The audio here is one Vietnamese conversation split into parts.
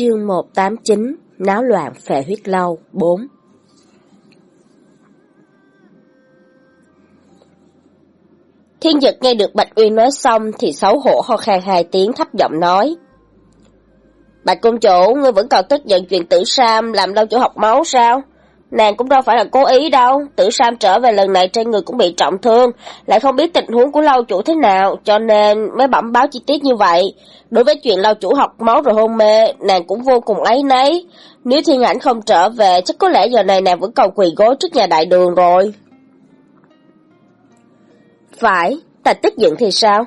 Chương 189 Náo loạn phệ huyết lâu 4 Thiên Dực nghe được Bạch Uyên nói xong thì xấu hổ ho khan hai tiếng thấp giọng nói. Bạch công chủ, ngươi vẫn còn tức giận chuyện tử Sam làm đâu chỗ học máu sao? Nàng cũng đâu phải là cố ý đâu, tử Sam trở về lần này trên người cũng bị trọng thương, lại không biết tình huống của lâu chủ thế nào, cho nên mới bẩm báo chi tiết như vậy. Đối với chuyện lâu chủ học máu rồi hôn mê, nàng cũng vô cùng ấy nấy. Nếu thiên ảnh không trở về, chắc có lẽ giờ này nàng vẫn còn quỳ gối trước nhà đại đường rồi. Phải, ta tức giận thì sao?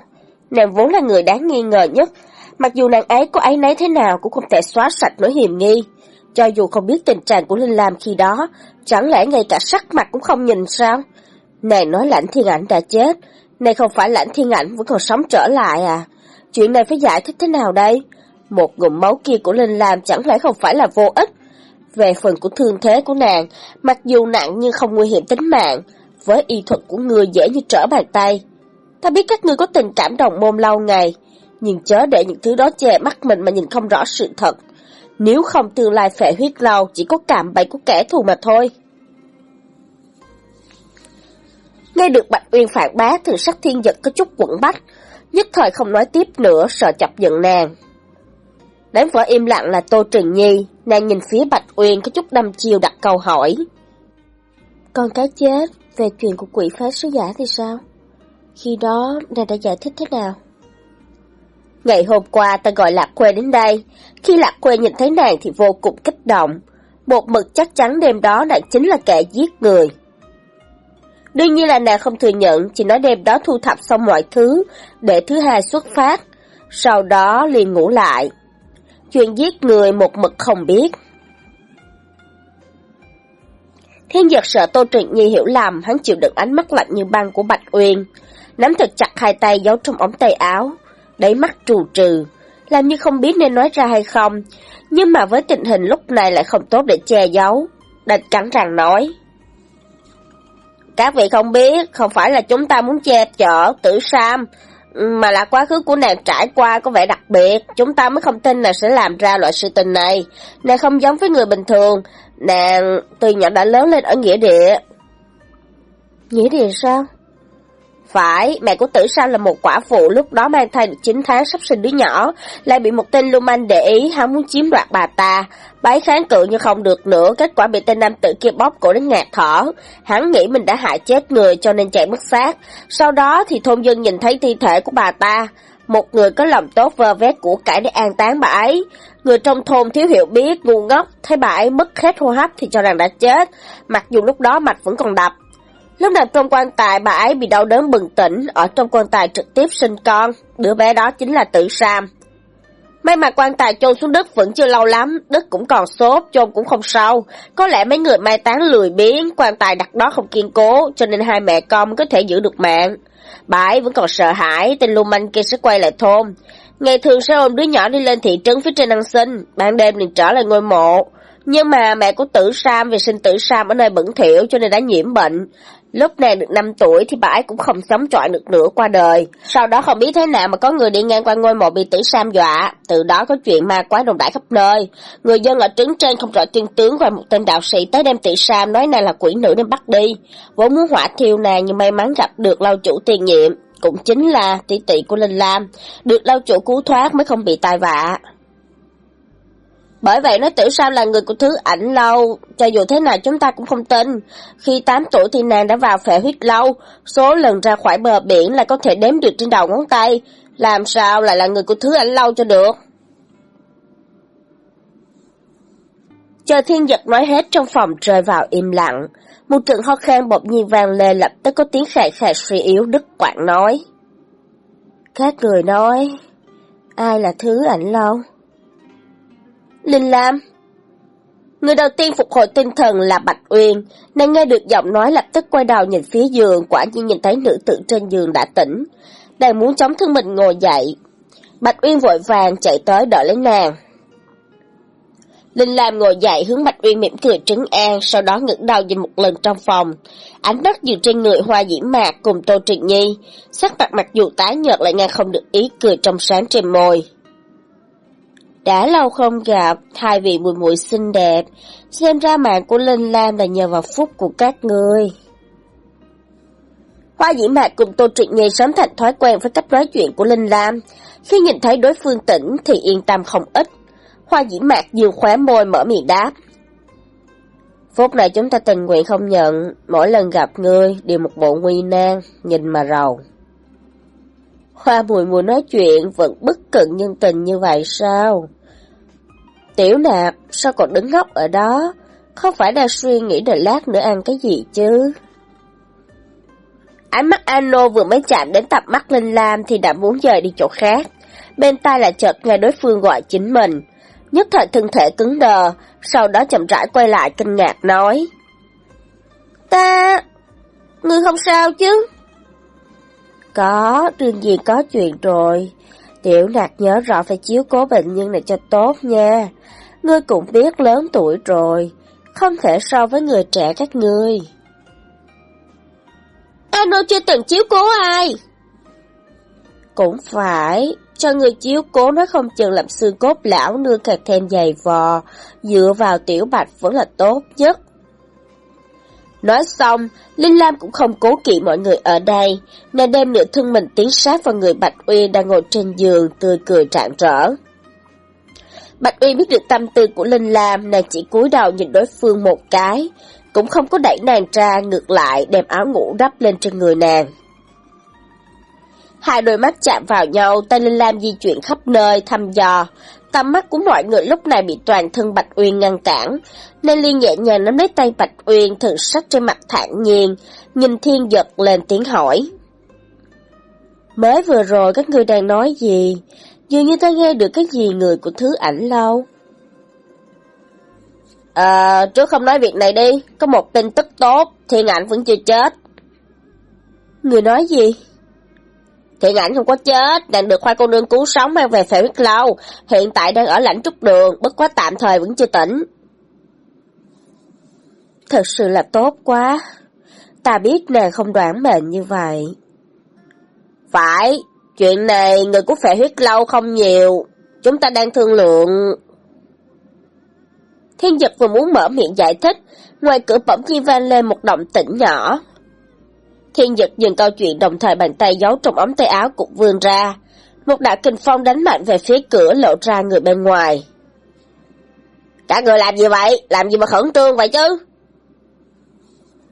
Nàng vốn là người đáng nghi ngờ nhất, mặc dù nàng ấy có ấy nấy thế nào cũng không thể xóa sạch nỗi hiểm nghi. Cho dù không biết tình trạng của Linh Lam khi đó, chẳng lẽ ngay cả sắc mặt cũng không nhìn sao? Này nói lãnh thiên ảnh đã chết, này không phải lãnh thiên ảnh vẫn còn sống trở lại à? Chuyện này phải giải thích thế nào đây? Một ngụm máu kia của Linh Lam chẳng lẽ không phải là vô ích? Về phần của thương thế của nàng, mặc dù nặng nhưng không nguy hiểm tính mạng, với y thuật của người dễ như trở bàn tay. Ta biết các ngươi có tình cảm đồng môn lâu ngày, nhưng chớ để những thứ đó che mắt mình mà nhìn không rõ sự thật. Nếu không tương lai phệ huyết lâu chỉ có cảm bẫy của kẻ thù mà thôi. Nghe được Bạch Uyên phản bác thường sắc thiên giật có chút quẩn bách, nhất thời không nói tiếp nữa, sợ chọc giận nàng. đám vợ im lặng là Tô Trình Nhi, nàng nhìn phía Bạch Uyên có chút đâm chiều đặt câu hỏi. Con cái chết, về chuyện của quỷ phá sứ giả thì sao? Khi đó, nàng đã giải thích thế nào? Ngày hôm qua ta gọi Lạc Quê đến đây, khi Lạc Quê nhìn thấy nàng thì vô cùng kích động. Một mực chắc chắn đêm đó nàng chính là kẻ giết người. Đương nhiên là nàng không thừa nhận, chỉ nói đêm đó thu thập xong mọi thứ, để thứ hai xuất phát, sau đó liền ngủ lại. Chuyện giết người một mực không biết. Thiên giật sợ Tô Trịnh Nhi hiểu lầm, hắn chịu đựng ánh mắt lạnh như băng của Bạch Uyên, nắm thật chặt hai tay giấu trong ống tay áo, đáy mắt trù trừ, làm như không biết nên nói ra hay không, nhưng mà với tình hình lúc này lại không tốt để che giấu, đành cắn răng nói. Các vị không biết, không phải là chúng ta muốn che chở tử Sam, mà là quá khứ của nàng trải qua có vẻ đặc biệt, chúng ta mới không tin là sẽ làm ra loại sự tình này. Nàng không giống với người bình thường, nàng từ nhỏ đã lớn lên ở nghĩa địa. Nghĩa địa sao? Phải, mẹ của tử sao là một quả phụ lúc đó mang thai được 9 tháng sắp sinh đứa nhỏ, lại bị một tên lưu manh để ý hắn muốn chiếm đoạt bà ta. Bái kháng cự nhưng không được nữa, kết quả bị tên nam tử kia bóp cổ đến ngạt thở. Hắn nghĩ mình đã hại chết người cho nên chạy mất xác. Sau đó thì thôn dân nhìn thấy thi thể của bà ta. Một người có lòng tốt vơ vét của cải để an táng bà ấy. Người trong thôn thiếu hiểu biết, ngu ngốc, thấy bà ấy mất hết hô hấp thì cho rằng đã chết. Mặc dù lúc đó mạch vẫn còn đập, Lúc nằm trong quan tài bà ấy bị đau đớn bừng tỉnh, ở trong quan tài trực tiếp sinh con, đứa bé đó chính là tử Sam. May mà quan tài chôn xuống đất vẫn chưa lâu lắm, đất cũng còn xốp chôn cũng không sâu. Có lẽ mấy người mai táng lười biếng, quan tài đặt đó không kiên cố, cho nên hai mẹ con mới có thể giữ được mạng. Bà ấy vẫn còn sợ hãi, tên lưu manh kia sẽ quay lại thôn. Ngày thường sẽ ôm đứa nhỏ đi lên thị trấn phía trên ăn xin, ban đêm liền trở lại ngôi mộ. Nhưng mà mẹ của tử Sam vì sinh tử Sam ở nơi bẩn thỉu cho nên đã nhiễm bệnh. Lúc nàng được 5 tuổi thì bà ấy cũng không sống trọi được nữa qua đời. Sau đó không biết thế nào mà có người đi ngang qua ngôi mộ bị tỷ Sam dọa. Từ đó có chuyện ma quái đồn đại khắp nơi. Người dân ở trứng trên không rõ chân tướng và một tên đạo sĩ tới đem tỷ Sam nói nàng là quỷ nữ đem bắt đi. Vốn muốn hỏa thiêu nàng nhưng may mắn gặp được lâu chủ tiền nhiệm. Cũng chính là tỷ tỷ của Linh Lam. Được lâu chủ cứu thoát mới không bị tai vạ. Bởi vậy nói tưởng sao là người của thứ ảnh lâu, cho dù thế nào chúng ta cũng không tin. Khi 8 tuổi thì nàng đã vào phệ huyết lâu, số lần ra khỏi bờ biển là có thể đếm được trên đầu ngón tay. Làm sao lại là người của thứ ảnh lâu cho được? Chờ thiên giật nói hết trong phòng rơi vào im lặng. Một trận ho khan bột nhiên vang lên lập tức có tiếng khè khè suy yếu đứt quạng nói. Các người nói, ai là thứ ảnh lâu? Linh Lam Người đầu tiên phục hồi tinh thần là Bạch Uyên, nàng nghe được giọng nói lập tức quay đầu nhìn phía giường, quả nhiên nhìn thấy nữ tử trên giường đã tỉnh. Đang muốn chống thân mình ngồi dậy. Bạch Uyên vội vàng chạy tới đỡ lấy nàng. Linh Lam ngồi dậy hướng Bạch Uyên mỉm cười trấn an, sau đó ngẩng đầu nhìn một lần trong phòng. Ánh mắt dừng trên người hoa diễm mạc cùng Tô Trịnh Nhi, sắc mặt mặc dù tái nhợt lại nghe không được ý cười trong sáng trên môi. Đã lâu không gặp, thay vị mùi mùi xinh đẹp, xem ra mạng của Linh Lam là nhờ vào phúc của các người. Hoa dĩ mạc cùng Tô Truyện Nhi sớm thành thói quen với cách nói chuyện của Linh Lam. Khi nhìn thấy đối phương tỉnh thì yên tâm không ít. Hoa dĩ mạc dương khóe môi mở miệng đáp. Phút này chúng ta tình nguyện không nhận, mỗi lần gặp ngươi đều một bộ nguy nan, nhìn mà rầu. Hoa mùi mùi nói chuyện vẫn bất cận nhân tình như vậy sao? Tiểu nạp, sao còn đứng ngốc ở đó? Không phải đang suy nghĩ đợi lát nữa ăn cái gì chứ? Ánh mắt Ano vừa mới chạm đến tập mắt Linh Lam thì đã muốn rời đi chỗ khác. Bên tai lại chợt nghe đối phương gọi chính mình. Nhất thời thân thể cứng đờ, sau đó chậm rãi quay lại kinh ngạc nói. Ta... Ngươi không sao chứ? Có, đương nhiên có chuyện rồi. Tiểu nạc nhớ rõ phải chiếu cố bệnh nhân này cho tốt nha. Ngươi cũng biết lớn tuổi rồi, không thể so với người trẻ các ngươi. Ano chưa từng chiếu cố ai. Cũng phải, cho người chiếu cố nó không chừng làm xương cốt lão nương càng thêm dày vò, dựa vào tiểu bạch vẫn là tốt nhất. Nói xong, Linh Lam cũng không cố kỵ mọi người ở đây, nên đem nửa thân mình tiến sát vào người Bạch Uy đang ngồi trên giường, tươi cười rạng rỡ. Bạch Uy biết được tâm tư của Linh Lam, nàng chỉ cúi đầu nhìn đối phương một cái, cũng không có đẩy nàng ra ngược lại đem áo ngủ đắp lên trên người nàng. Hai đôi mắt chạm vào nhau, tay Linh Lam di chuyển khắp nơi, thăm dò. Tầm mắt của mọi người lúc này bị toàn thân Bạch Uyên ngăn cản, nên Liên nhẹ nhàng nắm lấy tay Bạch Uyên, thường sắc trên mặt thản nhiên, nhìn thiên giật lên tiếng hỏi. Mới vừa rồi các người đang nói gì? Dường như ta nghe được cái gì người của thứ ảnh lâu. À, trước không nói việc này đi, có một tin tức tốt, thiên ảnh vẫn chưa chết. Người nói gì? Hiện ảnh không có chết, đang được khoai cô nương cứu sống mang về phải huyết lâu, hiện tại đang ở lãnh trúc đường, bất quá tạm thời vẫn chưa tỉnh. Thật sự là tốt quá, ta biết nàng không đoán mệnh như vậy. Phải, chuyện này người của phệ huyết lâu không nhiều, chúng ta đang thương lượng. Thiên giật vừa muốn mở miệng giải thích, ngoài cửa bỗng nhiên vang lên một động tĩnh nhỏ. Thiên nhật dừng câu chuyện đồng thời bàn tay giấu trong ống tay áo cũng vươn ra. Một đạo kinh phong đánh mạnh về phía cửa lộ ra người bên ngoài. cả người làm gì vậy? Làm gì mà khẩn trương vậy chứ?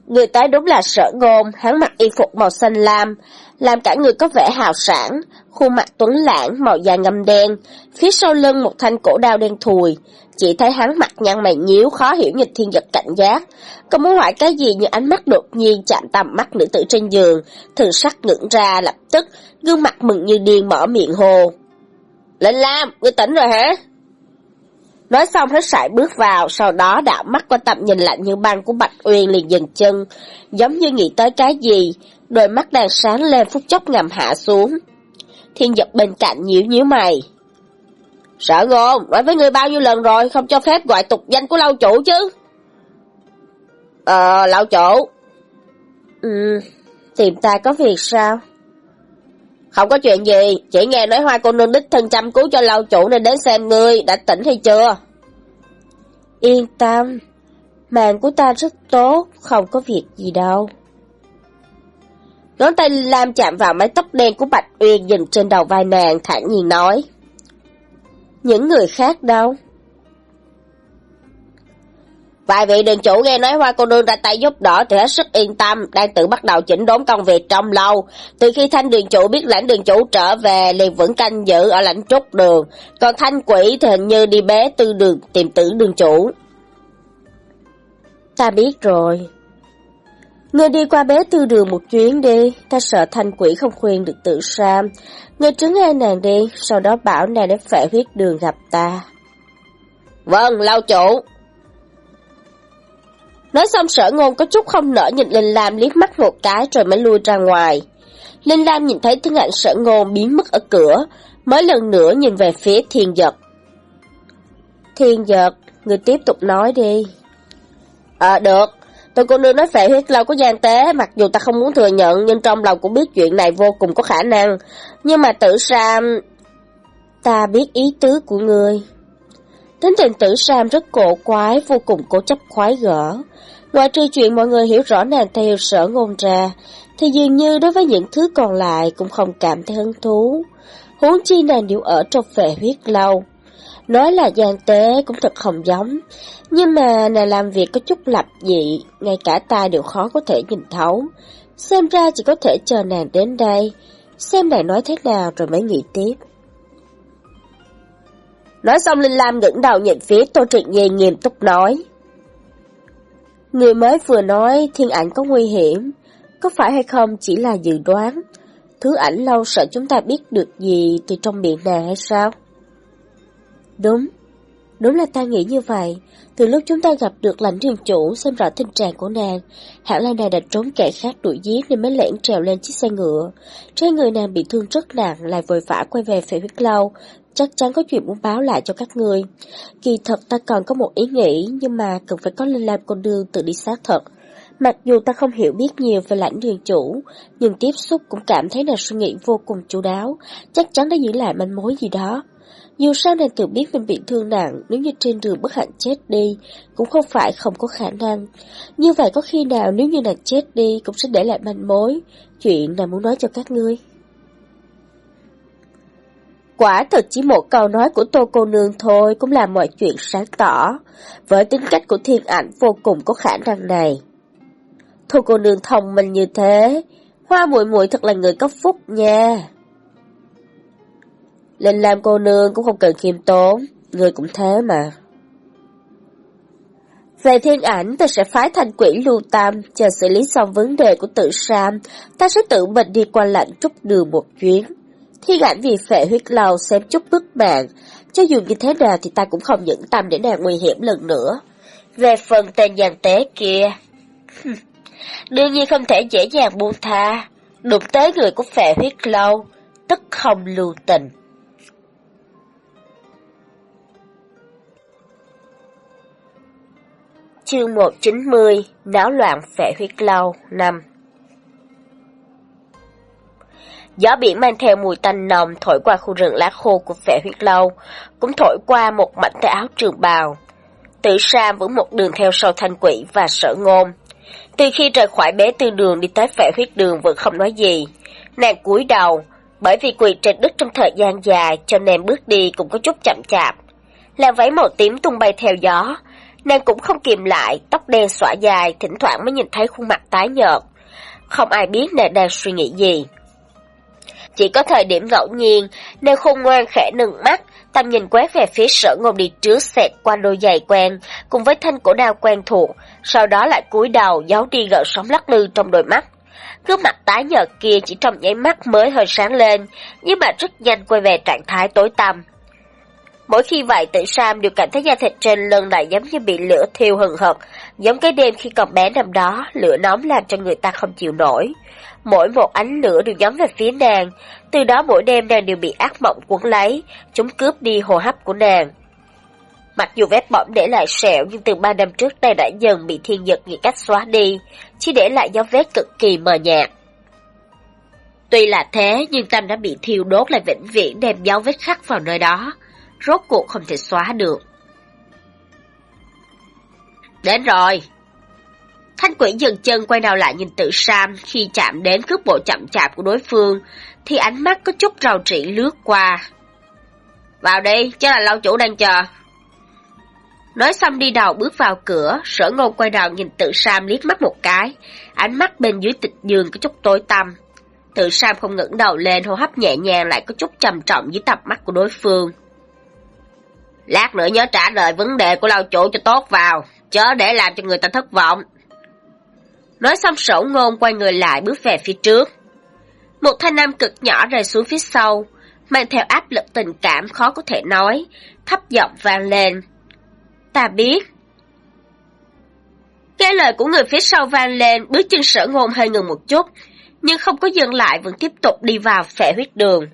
Người tới đúng là sở ngôn, hắn mặc y phục màu xanh lam, làm cả người có vẻ hào sản, khuôn mặt tuấn lãng, màu da ngâm đen, phía sau lưng một thanh cổ đao đen thùi, chỉ thấy hắn mặt nhăn mày nhíu khó hiểu nhìn thiên giật cảnh giác, có muốn hỏi cái gì nhưng ánh mắt đột nhiên chạm tầm mắt nữ tử trên giường, thường sắc ngưỡng ra lập tức, gương mặt mừng như điên mở miệng hồ. Lên Lam, ngươi tỉnh rồi hả? Nói xong hết sải bước vào, sau đó đảo mắt qua tầm nhìn lạnh như băng của Bạch Uyên liền dừng chân, giống như nghĩ tới cái gì, đôi mắt đang sáng lên phút chốc ngầm hạ xuống. Thiên giật bên cạnh nhíu nhíu mày. Sợ gồm, nói với người bao nhiêu lần rồi, không cho phép gọi tục danh của lâu chủ chứ. Ờ, lão chủ. Ừ, tìm ta có việc sao? Không có chuyện gì, chỉ nghe nói hoa cô nương đích thân chăm cứu cho lão chủ nên đến xem ngươi, đã tỉnh hay chưa? Yên tâm, mạng của ta rất tốt, không có việc gì đâu. Ngón tay Lam chạm vào mái tóc đen của Bạch Uyên dừng trên đầu vai nàng, thản nhiên nói. Những người khác đâu? Vài vị đường chủ nghe nói Hoa cô nương ra tay giúp đỡ thì hết sức yên tâm, đang tự bắt đầu chỉnh đốn công việc trong lâu. Từ khi thanh đường chủ biết lãnh đường chủ trở về liền vẫn canh giữ ở lãnh trúc đường, còn thanh quỷ thì hình như đi bé tư đường tìm tử đường chủ. Ta biết rồi. Ngươi đi qua bé tư đường một chuyến đi, ta sợ thanh quỷ không khuyên được tự sam. Ngươi trứng hai nàng đi, sau đó bảo nàng đến phệ huyết đường gặp ta. Vâng, lao chủ. Nói xong sở ngôn có chút không nở nhìn Linh Lam liếc mắt một cái rồi mới lui ra ngoài. Linh Lam nhìn thấy thân ảnh sở ngôn biến mất ở cửa, mới lần nữa nhìn về phía thiên giật. Thiên giật, người tiếp tục nói đi. Ờ, được. Tôi cô nương nói về huyết lâu có gian tế, mặc dù ta không muốn thừa nhận, nhưng trong lòng cũng biết chuyện này vô cùng có khả năng. Nhưng mà tử Sam... Ta biết ý tứ của ngươi. Tính tình tử Sam rất cổ quái, vô cùng cố chấp khoái gỡ. Ngoài trừ chuyện mọi người hiểu rõ nàng theo sở ngôn ra, thì dường như đối với những thứ còn lại cũng không cảm thấy hứng thú. Huống chi nàng đều ở trong vệ huyết lâu. Nói là gian tế cũng thật không giống, nhưng mà nàng làm việc có chút lập dị, ngay cả ta đều khó có thể nhìn thấu. Xem ra chỉ có thể chờ nàng đến đây, xem nàng nói thế nào rồi mới nghĩ tiếp. Nói xong Linh Lam ngẩng đầu nhìn phía Tô Trịnh Nhi nghiêm túc nói. Người mới vừa nói thiên ảnh có nguy hiểm, có phải hay không chỉ là dự đoán, thứ ảnh lâu sợ chúng ta biết được gì từ trong miệng nàng hay sao? Đúng, đúng là ta nghĩ như vậy. Từ lúc chúng ta gặp được lãnh triền chủ xem rõ tình trạng của nàng, hẳn là nàng đã trốn kẻ khác đuổi giết nên mới lẻn trèo lên chiếc xe ngựa. Trên người nàng bị thương rất nặng lại vội vã quay về phải huyết lâu, chắc chắn có chuyện muốn báo lại cho các người. Kỳ thật ta còn có một ý nghĩ nhưng mà cần phải có linh lam con đường tự đi xác thật. Mặc dù ta không hiểu biết nhiều về lãnh đường chủ, nhưng tiếp xúc cũng cảm thấy là suy nghĩ vô cùng chú đáo, chắc chắn đã giữ lại manh mối gì đó. Dù sao nàng tự biết mình bị thương nặng, nếu như trên đường bất hạnh chết đi, cũng không phải không có khả năng. Như vậy có khi nào nếu như nàng chết đi cũng sẽ để lại manh mối, chuyện nàng muốn nói cho các ngươi. Quả thật chỉ một câu nói của tô cô nương thôi cũng làm mọi chuyện sáng tỏ, với tính cách của thiên ảnh vô cùng có khả năng này. Tô cô nương thông minh như thế, hoa muội muội thật là người có phúc nha. Linh Lam cô nương cũng không cần khiêm tốn, người cũng thế mà. Về thiên ảnh, ta sẽ phái thành quỷ lưu tam, chờ xử lý xong vấn đề của tự Sam, ta sẽ tự mình đi qua lạnh trúc đường một chuyến. Thiên ảnh vì phệ huyết lâu xem chút bức mạng, cho dù như thế nào thì ta cũng không nhẫn tâm để nàng nguy hiểm lần nữa. Về phần tên giàn tế kia, đương nhiên không thể dễ dàng buông tha, đụng tới người của phệ huyết lâu, tức không lưu tình. Chương 190 Náo loạn phệ huyết lâu 5 Gió biển mang theo mùi tanh nồng thổi qua khu rừng lá khô của phệ huyết lâu, cũng thổi qua một mảnh tay áo trường bào. Tử Sam vẫn một đường theo sau thanh quỷ và sở ngôn. Từ khi rời khỏi bế tư đường đi tới phệ huyết đường vẫn không nói gì. Nàng cúi đầu, bởi vì quỳ trên đất trong thời gian dài cho nên bước đi cũng có chút chậm chạp. Là váy màu tím tung bay theo gió, nàng cũng không kìm lại, tóc đen xõa dài, thỉnh thoảng mới nhìn thấy khuôn mặt tái nhợt. Không ai biết nàng đang suy nghĩ gì. Chỉ có thời điểm ngẫu nhiên, nàng khôn ngoan khẽ nừng mắt, tầm nhìn quét về phía sở ngôn đi trước xẹt qua đôi giày quen, cùng với thanh cổ đao quen thuộc, sau đó lại cúi đầu giấu đi gợn sóng lắc lư trong đôi mắt. Gương mặt tái nhợt kia chỉ trong nháy mắt mới hơi sáng lên, nhưng mà rất nhanh quay về trạng thái tối tăm. Mỗi khi vậy tự Sam đều cảm thấy da thịt trên lưng lại giống như bị lửa thiêu hừng hực, giống cái đêm khi còn bé năm đó, lửa nóng làm cho người ta không chịu nổi. Mỗi một ánh lửa đều nhắm về phía nàng, từ đó mỗi đêm nàng đều bị ác mộng cuốn lấy, chúng cướp đi hô hấp của nàng. Mặc dù vết bỏng để lại sẹo nhưng từ ba năm trước đây đã dần bị thiên nhật nghĩ cách xóa đi, chỉ để lại dấu vết cực kỳ mờ nhạt. Tuy là thế nhưng tâm đã bị thiêu đốt lại vĩnh viễn đem dấu vết khắc vào nơi đó, rốt cuộc không thể xóa được. Đến rồi! Thanh quỷ dừng chân quay đầu lại nhìn tự Sam khi chạm đến cước bộ chậm chạp của đối phương, thì ánh mắt có chút rào trị lướt qua. Vào đi, chắc là lâu chủ đang chờ. Nói xong đi đầu bước vào cửa, sở ngôn quay đầu nhìn tự Sam liếc mắt một cái, ánh mắt bên dưới tịch giường có chút tối tăm. Tự Sam không ngẩng đầu lên, hô hấp nhẹ nhàng lại có chút trầm trọng dưới tập mắt của đối phương. Lát nữa nhớ trả lời vấn đề của lao chủ cho tốt vào, chớ để làm cho người ta thất vọng. Nói xong sổ ngôn quay người lại bước về phía trước. Một thanh nam cực nhỏ rơi xuống phía sau, mang theo áp lực tình cảm khó có thể nói, thấp giọng vang lên. Ta biết. Nghe lời của người phía sau vang lên, bước chân sở ngôn hơi ngừng một chút, nhưng không có dừng lại vẫn tiếp tục đi vào phệ huyết đường.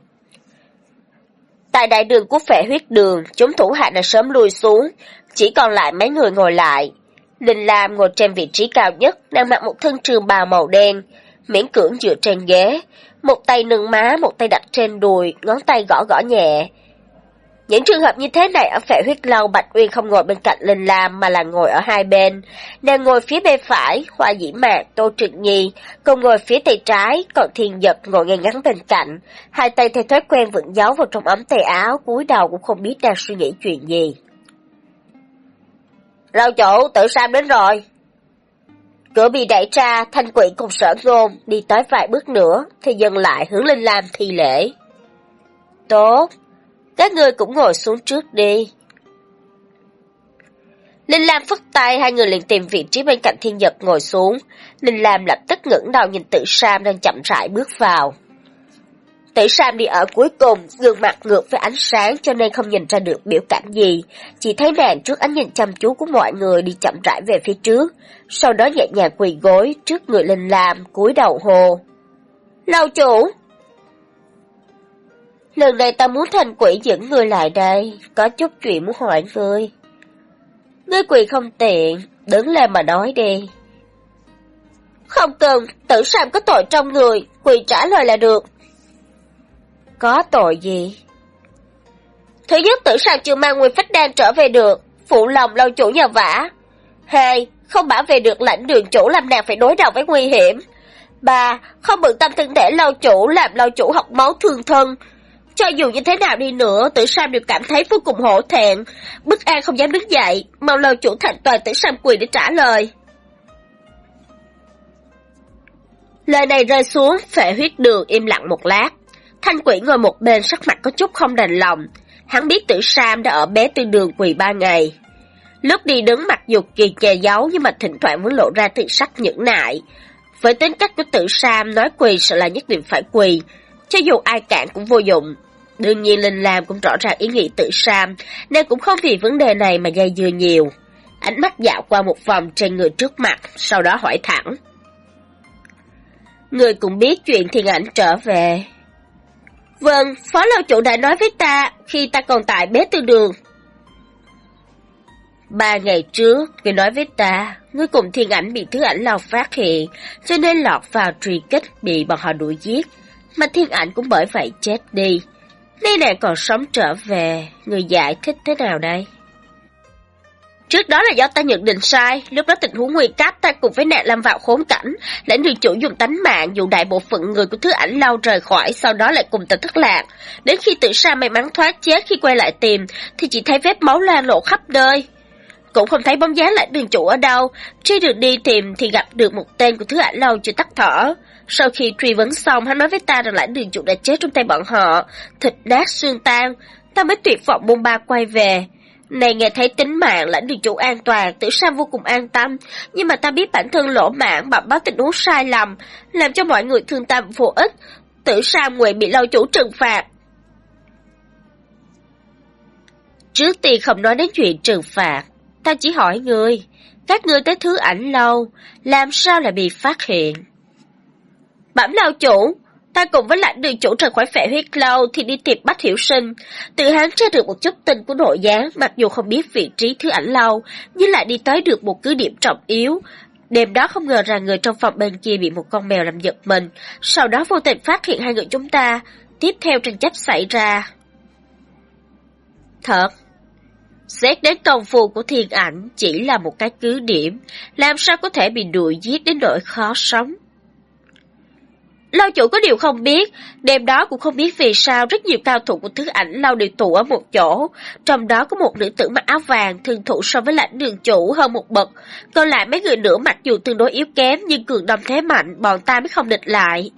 Tại đại đường của phệ huyết đường, chúng thủ hạ đã sớm lui xuống, chỉ còn lại mấy người ngồi lại. Linh Lam ngồi trên vị trí cao nhất, đang mặc một thân trường bào màu đen, miễn cưỡng dựa trên ghế, một tay nâng má, một tay đặt trên đùi, ngón tay gõ gõ nhẹ. Những trường hợp như thế này ở phệ huyết lâu Bạch Uyên không ngồi bên cạnh Linh Lam mà là ngồi ở hai bên. Nàng ngồi phía bên phải, Hoa Dĩ Mạc, Tô Trực Nhi, cùng ngồi phía tay trái, còn Thiên Dật ngồi ngay ngắn bên cạnh. Hai tay theo thói quen vẫn giấu vào trong ấm tay áo, cúi đầu cũng không biết đang suy nghĩ chuyện gì. Rau chủ, tự Sam đến rồi. Cửa bị đẩy ra, thanh quỷ cùng sở ngôn, đi tới vài bước nữa, thì dừng lại hướng Linh Lam thi lễ. Tốt, các người cũng ngồi xuống trước đi. Linh Lam phất tay, hai người liền tìm vị trí bên cạnh thiên nhật ngồi xuống. Linh Lam lập tức ngẩng đầu nhìn tự Sam đang chậm rãi bước vào. Tử Sam đi ở cuối cùng, gương mặt ngược với ánh sáng cho nên không nhìn ra được biểu cảm gì. Chỉ thấy nàng trước ánh nhìn chăm chú của mọi người đi chậm rãi về phía trước, sau đó nhẹ nhàng quỳ gối trước người Linh Lam, cúi đầu hồ. Lâu chủ! Lần này ta muốn thành quỷ dẫn người lại đây, có chút chuyện muốn hỏi ngươi. Ngươi quỷ không tiện, đứng lên mà nói đi. Không cần, tử Sam có tội trong người, quỳ trả lời là được. Có tội gì? Thứ nhất tử Sam chưa mang nguyên phách đan trở về được, phụ lòng lâu chủ nhà vả. Hai, không bảo vệ được lãnh đường chủ làm nàng phải đối đầu với nguy hiểm. Ba, không bận tâm thân thể lâu chủ làm lâu chủ học máu thương thân, cho dù như thế nào đi nữa, tử Sam đều cảm thấy vô cùng hổ thẹn. Bức An không dám đứng dậy, mau lâu chủ thành toàn tử Sam quỳ để trả lời. Lời này rơi xuống, phệ huyết đường im lặng một lát. Thanh quỷ ngồi một bên sắc mặt có chút không đành lòng. Hắn biết tử Sam đã ở bé tư đường quỳ ba ngày. Lúc đi đứng mặc dù kỳ che giấu nhưng mà thỉnh thoảng vẫn lộ ra tự sắc nhẫn nại. Với tính cách của tử Sam nói quỳ sợ là nhất định phải quỳ, cho dù ai cản cũng vô dụng. Đương nhiên Linh Lam cũng rõ ràng ý nghĩ tự Sam, nên cũng không vì vấn đề này mà dây dưa nhiều. Ánh mắt dạo qua một vòng trên người trước mặt, sau đó hỏi thẳng. Người cũng biết chuyện thiên ảnh trở về. Vâng, phó lâu chủ đã nói với ta khi ta còn tại bế tư đường. Ba ngày trước, người nói với ta, ngươi cùng thiên ảnh bị thứ ảnh lao phát hiện, cho nên lọt vào truy kích bị bọn họ đuổi giết, mà thiên ảnh cũng bởi vậy chết đi. Nay nàng còn sống trở về, người giải thích thế nào đây? Trước đó là do ta nhận định sai, lúc đó tình huống nguy cấp ta cùng với nạn lâm vào khốn cảnh, lãnh đường chủ dùng tánh mạng dùng đại bộ phận người của thứ ảnh lao rời khỏi, sau đó lại cùng ta thất lạc. Đến khi tự sa may mắn thoát chết khi quay lại tìm, thì chỉ thấy vết máu lan lộ khắp nơi. Cũng không thấy bóng dáng lãnh đường chủ ở đâu, trên đường đi tìm thì gặp được một tên của thứ ảnh lâu chưa tắt thở. Sau khi truy vấn xong, hắn nói với ta rằng lãnh đường chủ đã chết trong tay bọn họ, thịt nát xương tan. Ta mới tuyệt vọng bôn ba quay về. Này nghe thấy tính mạng lãnh đường chủ an toàn, tử sa vô cùng an tâm, nhưng mà ta biết bản thân lỗ mạng bẩm báo tình huống sai lầm, làm cho mọi người thương tâm vô ích. Tử sa nguyện bị lâu chủ trừng phạt. Trước tiên không nói đến chuyện trừng phạt, ta chỉ hỏi người, các ngươi tới thứ ảnh lâu, làm sao lại bị phát hiện? Bẩm lao chủ, ta cùng với lãnh đường chủ rời khỏi phệ huyết lâu thì đi tìm Bách Hiểu Sinh. Từ hắn tra được một chút tin của nội gián, mặc dù không biết vị trí thứ ảnh lâu, nhưng lại đi tới được một cứ điểm trọng yếu. Đêm đó không ngờ rằng người trong phòng bên kia bị một con mèo làm giật mình, sau đó vô tình phát hiện hai người chúng ta. Tiếp theo tranh chấp xảy ra. Thật, Xét đến công phu của thiên ảnh chỉ là một cái cứ điểm, làm sao có thể bị đuổi giết đến nỗi khó sống. Lao chủ có điều không biết, đêm đó cũng không biết vì sao rất nhiều cao thủ của thứ ảnh lao đều tụ ở một chỗ, trong đó có một nữ tử mặc áo vàng thường thủ so với lãnh đường chủ hơn một bậc, còn lại mấy người nữa mặc dù tương đối yếu kém nhưng cường đông thế mạnh, bọn ta mới không địch lại.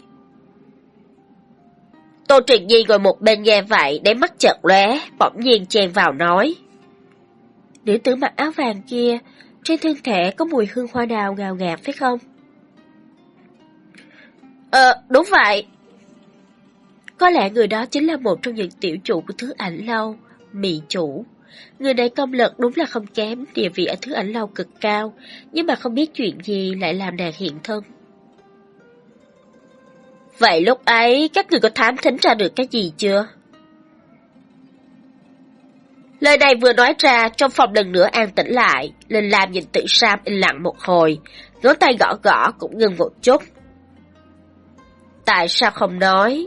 Tô truyền Nhi ngồi một bên nghe vậy, để mắt chợt lóe, bỗng nhiên chen vào nói. Nữ tử mặc áo vàng kia, trên thân thể có mùi hương hoa đào ngào ngạt phải không? Ờ, đúng vậy. Có lẽ người đó chính là một trong những tiểu chủ của thứ ảnh lâu, mị chủ. Người này công lực đúng là không kém, địa vị ở thứ ảnh lâu cực cao, nhưng mà không biết chuyện gì lại làm nàng hiện thân. Vậy lúc ấy, các người có thám thính ra được cái gì chưa? Lời này vừa nói ra, trong phòng lần nữa an tĩnh lại, Linh Lam nhìn tự Sam im lặng một hồi, ngón tay gõ gõ cũng ngừng một chút, Tại sao không nói?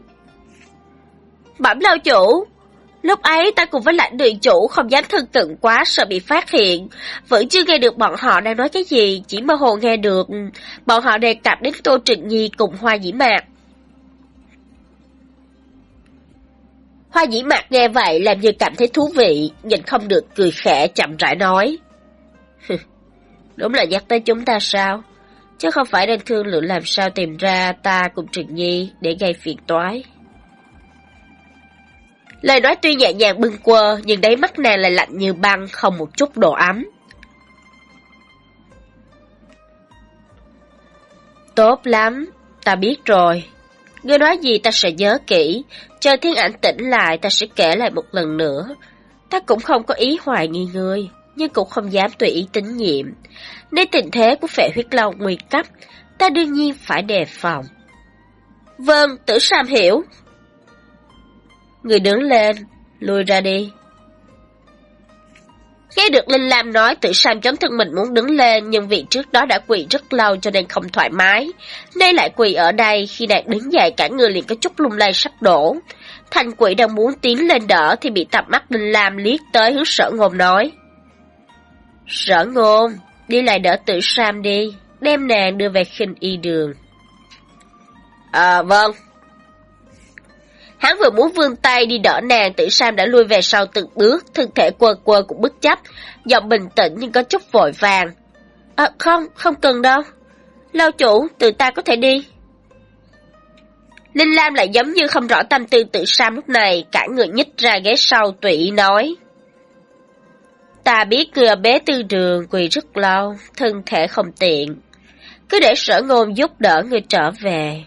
Bẩm lao chủ, Lúc ấy ta cùng với lãnh đường chủ không dám thân cận quá sợ bị phát hiện. Vẫn chưa nghe được bọn họ đang nói cái gì, chỉ mơ hồ nghe được. Bọn họ đề cập đến Tô Trịnh Nhi cùng Hoa Dĩ Mạc. Hoa Dĩ Mạc nghe vậy làm như cảm thấy thú vị, nhìn không được cười khẽ chậm rãi nói. Đúng là nhắc tới chúng ta sao? Chứ không phải đang thương lượng làm sao tìm ra ta cùng Trịnh Nhi để gây phiền toái. Lời nói tuy nhẹ nhàng bưng quơ, nhưng đáy mắt nàng lại lạnh như băng, không một chút độ ấm. Tốt lắm, ta biết rồi. Ngươi nói gì ta sẽ nhớ kỹ, chờ thiên ảnh tỉnh lại ta sẽ kể lại một lần nữa. Ta cũng không có ý hoài nghi ngươi, nhưng cũng không dám tùy ý tín nhiệm. Nên tình thế của phệ huyết lâu nguy cấp, ta đương nhiên phải đề phòng. Vâng, tử Sam hiểu, Người đứng lên, lùi ra đi. Nghe được Linh Lam nói tự Sam chống thân mình muốn đứng lên nhưng vì trước đó đã quỳ rất lâu cho nên không thoải mái. Nay lại quỳ ở đây khi nàng đứng dậy cả người liền có chút lung lay sắp đổ. Thành quỷ đang muốn tiến lên đỡ thì bị tập mắt Linh Lam liếc tới hướng sở ngôn nói. Sở ngôn, đi lại đỡ tự Sam đi, đem nàng đưa về khinh y đường. À vâng, Hắn vừa muốn vươn tay đi đỡ nàng, tử Sam đã lui về sau từng bước, thân thể quơ quơ cũng bất chấp, giọng bình tĩnh nhưng có chút vội vàng. À, không, không cần đâu. Lâu chủ, tự ta có thể đi. Linh Lam lại giống như không rõ tâm tư tự Sam lúc này, cả người nhích ra ghế sau tùy nói. Ta biết người bé tư đường quỳ rất lâu, thân thể không tiện. Cứ để sở ngôn giúp đỡ người trở về.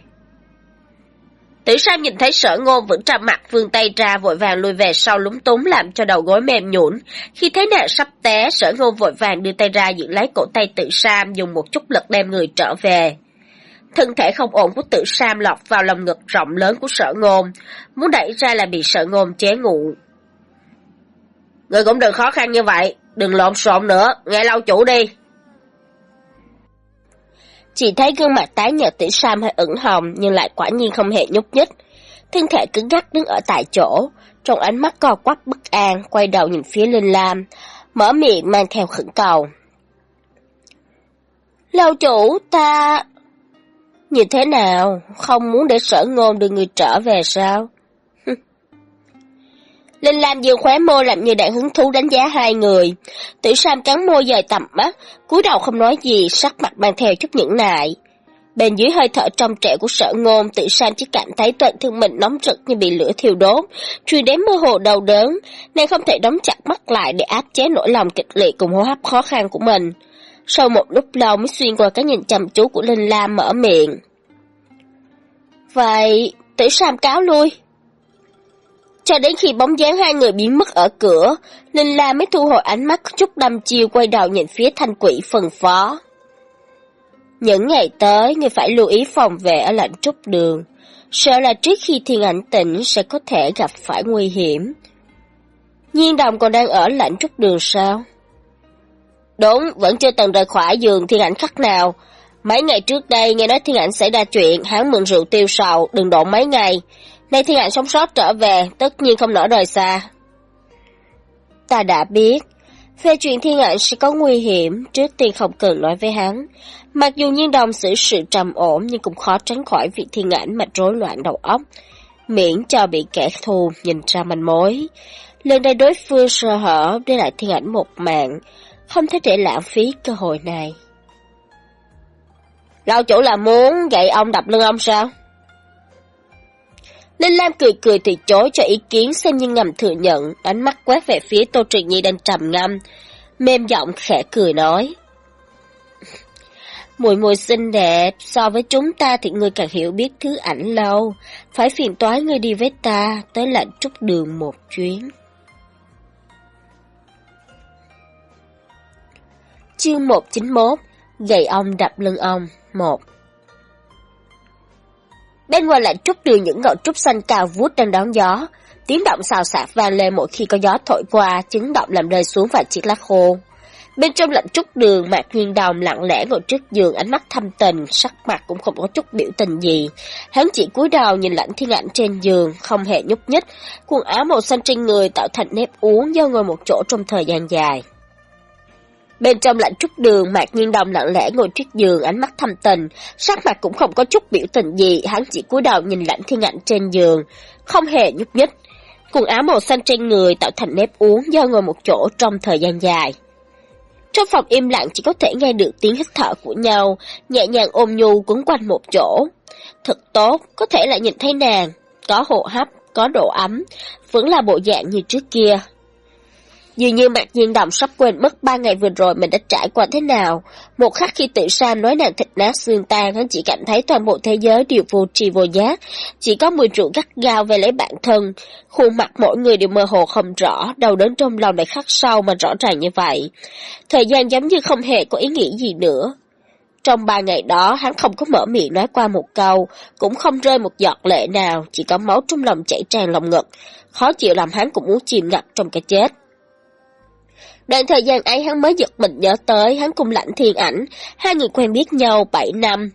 Tử Sam nhìn thấy sở ngôn vẫn trầm mặt vươn tay ra vội vàng lùi về sau lúng túng làm cho đầu gối mềm nhũn. Khi thấy nàng sắp té, sở ngôn vội vàng đưa tay ra giữ lấy cổ tay Tử Sam dùng một chút lực đem người trở về. Thân thể không ổn của Tử Sam lọt vào lòng ngực rộng lớn của sở ngôn, muốn đẩy ra là bị sở ngôn chế ngụ. Người cũng đừng khó khăn như vậy, đừng lộn xộn nữa, nghe lâu chủ đi. Chỉ thấy gương mặt tái nhợt tử Sam hơi ửng hồng nhưng lại quả nhiên không hề nhúc nhích. Thân thể cứng gắt đứng ở tại chỗ, trong ánh mắt co quắp bất an, quay đầu nhìn phía Linh Lam, mở miệng mang theo khẩn cầu. Lâu chủ, ta... Như thế nào? Không muốn để sở ngôn đưa người trở về sao? Linh Lam dương khóe môi làm như đang hứng thú đánh giá hai người. Tử Sam cắn môi dời tầm mắt, cúi đầu không nói gì, sắc mặt mang theo chút những nại. Bên dưới hơi thở trong trẻo của sở ngôn, tự Sam chỉ cảm thấy toàn thân mình nóng rực như bị lửa thiêu đốt, truy đến mơ hồ đau đớn, nên không thể đóng chặt mắt lại để áp chế nỗi lòng kịch liệt cùng hô hấp khó khăn của mình. Sau một lúc lâu mới xuyên qua cái nhìn chăm chú của Linh Lam mở miệng. Vậy, tử Sam cáo lui. Cho đến khi bóng dáng hai người biến mất ở cửa, Linh La mới thu hồi ánh mắt chút đăm chiêu quay đầu nhìn phía thanh quỷ phần phó. Những ngày tới, người phải lưu ý phòng vệ ở lạnh trúc đường, sợ là trước khi thiên ảnh tỉnh sẽ có thể gặp phải nguy hiểm. Nhiên đồng còn đang ở lạnh trúc đường sao? Đúng, vẫn chưa từng rời khỏi giường thiên ảnh khắc nào. Mấy ngày trước đây nghe nói thiên ảnh xảy ra chuyện, hắn mượn rượu tiêu sầu, đừng độ mấy ngày. Nay thiên ảnh sống sót trở về, tất nhiên không nỡ rời xa. Ta đã biết, về chuyện thiên ảnh sẽ có nguy hiểm, trước tiên không cần nói với hắn. Mặc dù nhiên đồng xử sự trầm ổn nhưng cũng khó tránh khỏi việc thiên ảnh mạch rối loạn đầu óc, miễn cho bị kẻ thù nhìn ra manh mối. Lần này đối phương sơ hở để lại thiên ảnh một mạng, không thể để lãng phí cơ hội này. Lão chủ là muốn gậy ông đập lưng ông sao? Linh Lam cười cười từ chối cho ý kiến xem như ngầm thừa nhận, ánh mắt quét về phía Tô Trịnh Nhi đang trầm ngâm, mềm giọng khẽ cười nói. Mùi mùi xinh đẹp, so với chúng ta thì người càng hiểu biết thứ ảnh lâu, phải phiền toái người đi với ta, tới lạnh trúc đường một chuyến. Chương 191 Gầy ông đập lưng ông 1 Bên ngoài lạnh trúc đường những ngọn trúc xanh cao vút đang đón gió. Tiếng động xào xạc vang lên mỗi khi có gió thổi qua, chứng động làm rơi xuống vài chiếc lá khô. Bên trong lạnh trúc đường, Mạc Nguyên Đồng lặng lẽ ngồi trước giường ánh mắt thâm tình, sắc mặt cũng không có chút biểu tình gì. Hắn chỉ cúi đầu nhìn lãnh thiên ảnh trên giường, không hề nhúc nhích, quần áo màu xanh trên người tạo thành nếp uống do ngồi một chỗ trong thời gian dài. Bên trong lạnh trúc đường, Mạc Nhiên Đồng lặng lẽ ngồi trước giường, ánh mắt thâm tình, sắc mặt cũng không có chút biểu tình gì, hắn chỉ cúi đầu nhìn lãnh thiên ảnh trên giường, không hề nhúc nhích. Quần áo màu xanh trên người tạo thành nếp uống do ngồi một chỗ trong thời gian dài. Trong phòng im lặng chỉ có thể nghe được tiếng hít thở của nhau, nhẹ nhàng ôm nhu quấn quanh một chỗ. Thật tốt, có thể lại nhìn thấy nàng, có hộ hấp, có độ ấm, vẫn là bộ dạng như trước kia, Dường như Mạc Nhiên Đồng sắp quên mất ba ngày vừa rồi mình đã trải qua thế nào. Một khắc khi tự Sam nói nàng thịt nát xương tan, hắn chỉ cảm thấy toàn bộ thế giới đều vô trì vô giác. Chỉ có mùi rượu gắt gao về lấy bản thân. Khuôn mặt mỗi người đều mơ hồ không rõ, đầu đến trong lòng lại khắc sâu mà rõ ràng như vậy. Thời gian giống như không hề có ý nghĩa gì nữa. Trong ba ngày đó, hắn không có mở miệng nói qua một câu, cũng không rơi một giọt lệ nào, chỉ có máu trong lòng chảy tràn lòng ngực. Khó chịu làm hắn cũng muốn chìm ngập trong cái chết. Đoạn thời gian ấy hắn mới giật mình nhớ tới, hắn cùng lãnh thiên ảnh, hai người quen biết nhau 7 năm.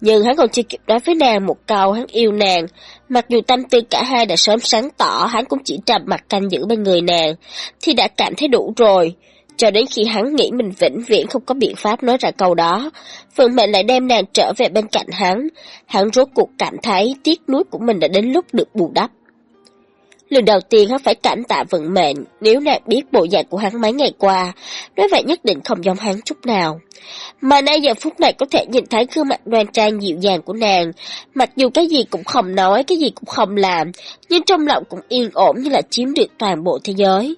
Nhưng hắn còn chưa kịp nói với nàng một câu hắn yêu nàng, mặc dù tâm tư cả hai đã sớm sáng tỏ, hắn cũng chỉ trầm mặt canh giữ bên người nàng, thì đã cảm thấy đủ rồi. Cho đến khi hắn nghĩ mình vĩnh viễn không có biện pháp nói ra câu đó, Phượng Mệnh lại đem nàng trở về bên cạnh hắn. Hắn rốt cuộc cảm thấy tiếc nuối của mình đã đến lúc được bù đắp. Lần đầu tiên hắn phải cảm tạ vận mệnh, nếu nàng biết bộ dạng của hắn mấy ngày qua, nói vậy nhất định không giống hắn chút nào. Mà nay giờ phút này có thể nhìn thấy gương mặt đoan trang dịu dàng của nàng, mặc dù cái gì cũng không nói, cái gì cũng không làm, nhưng trong lòng cũng yên ổn như là chiếm được toàn bộ thế giới.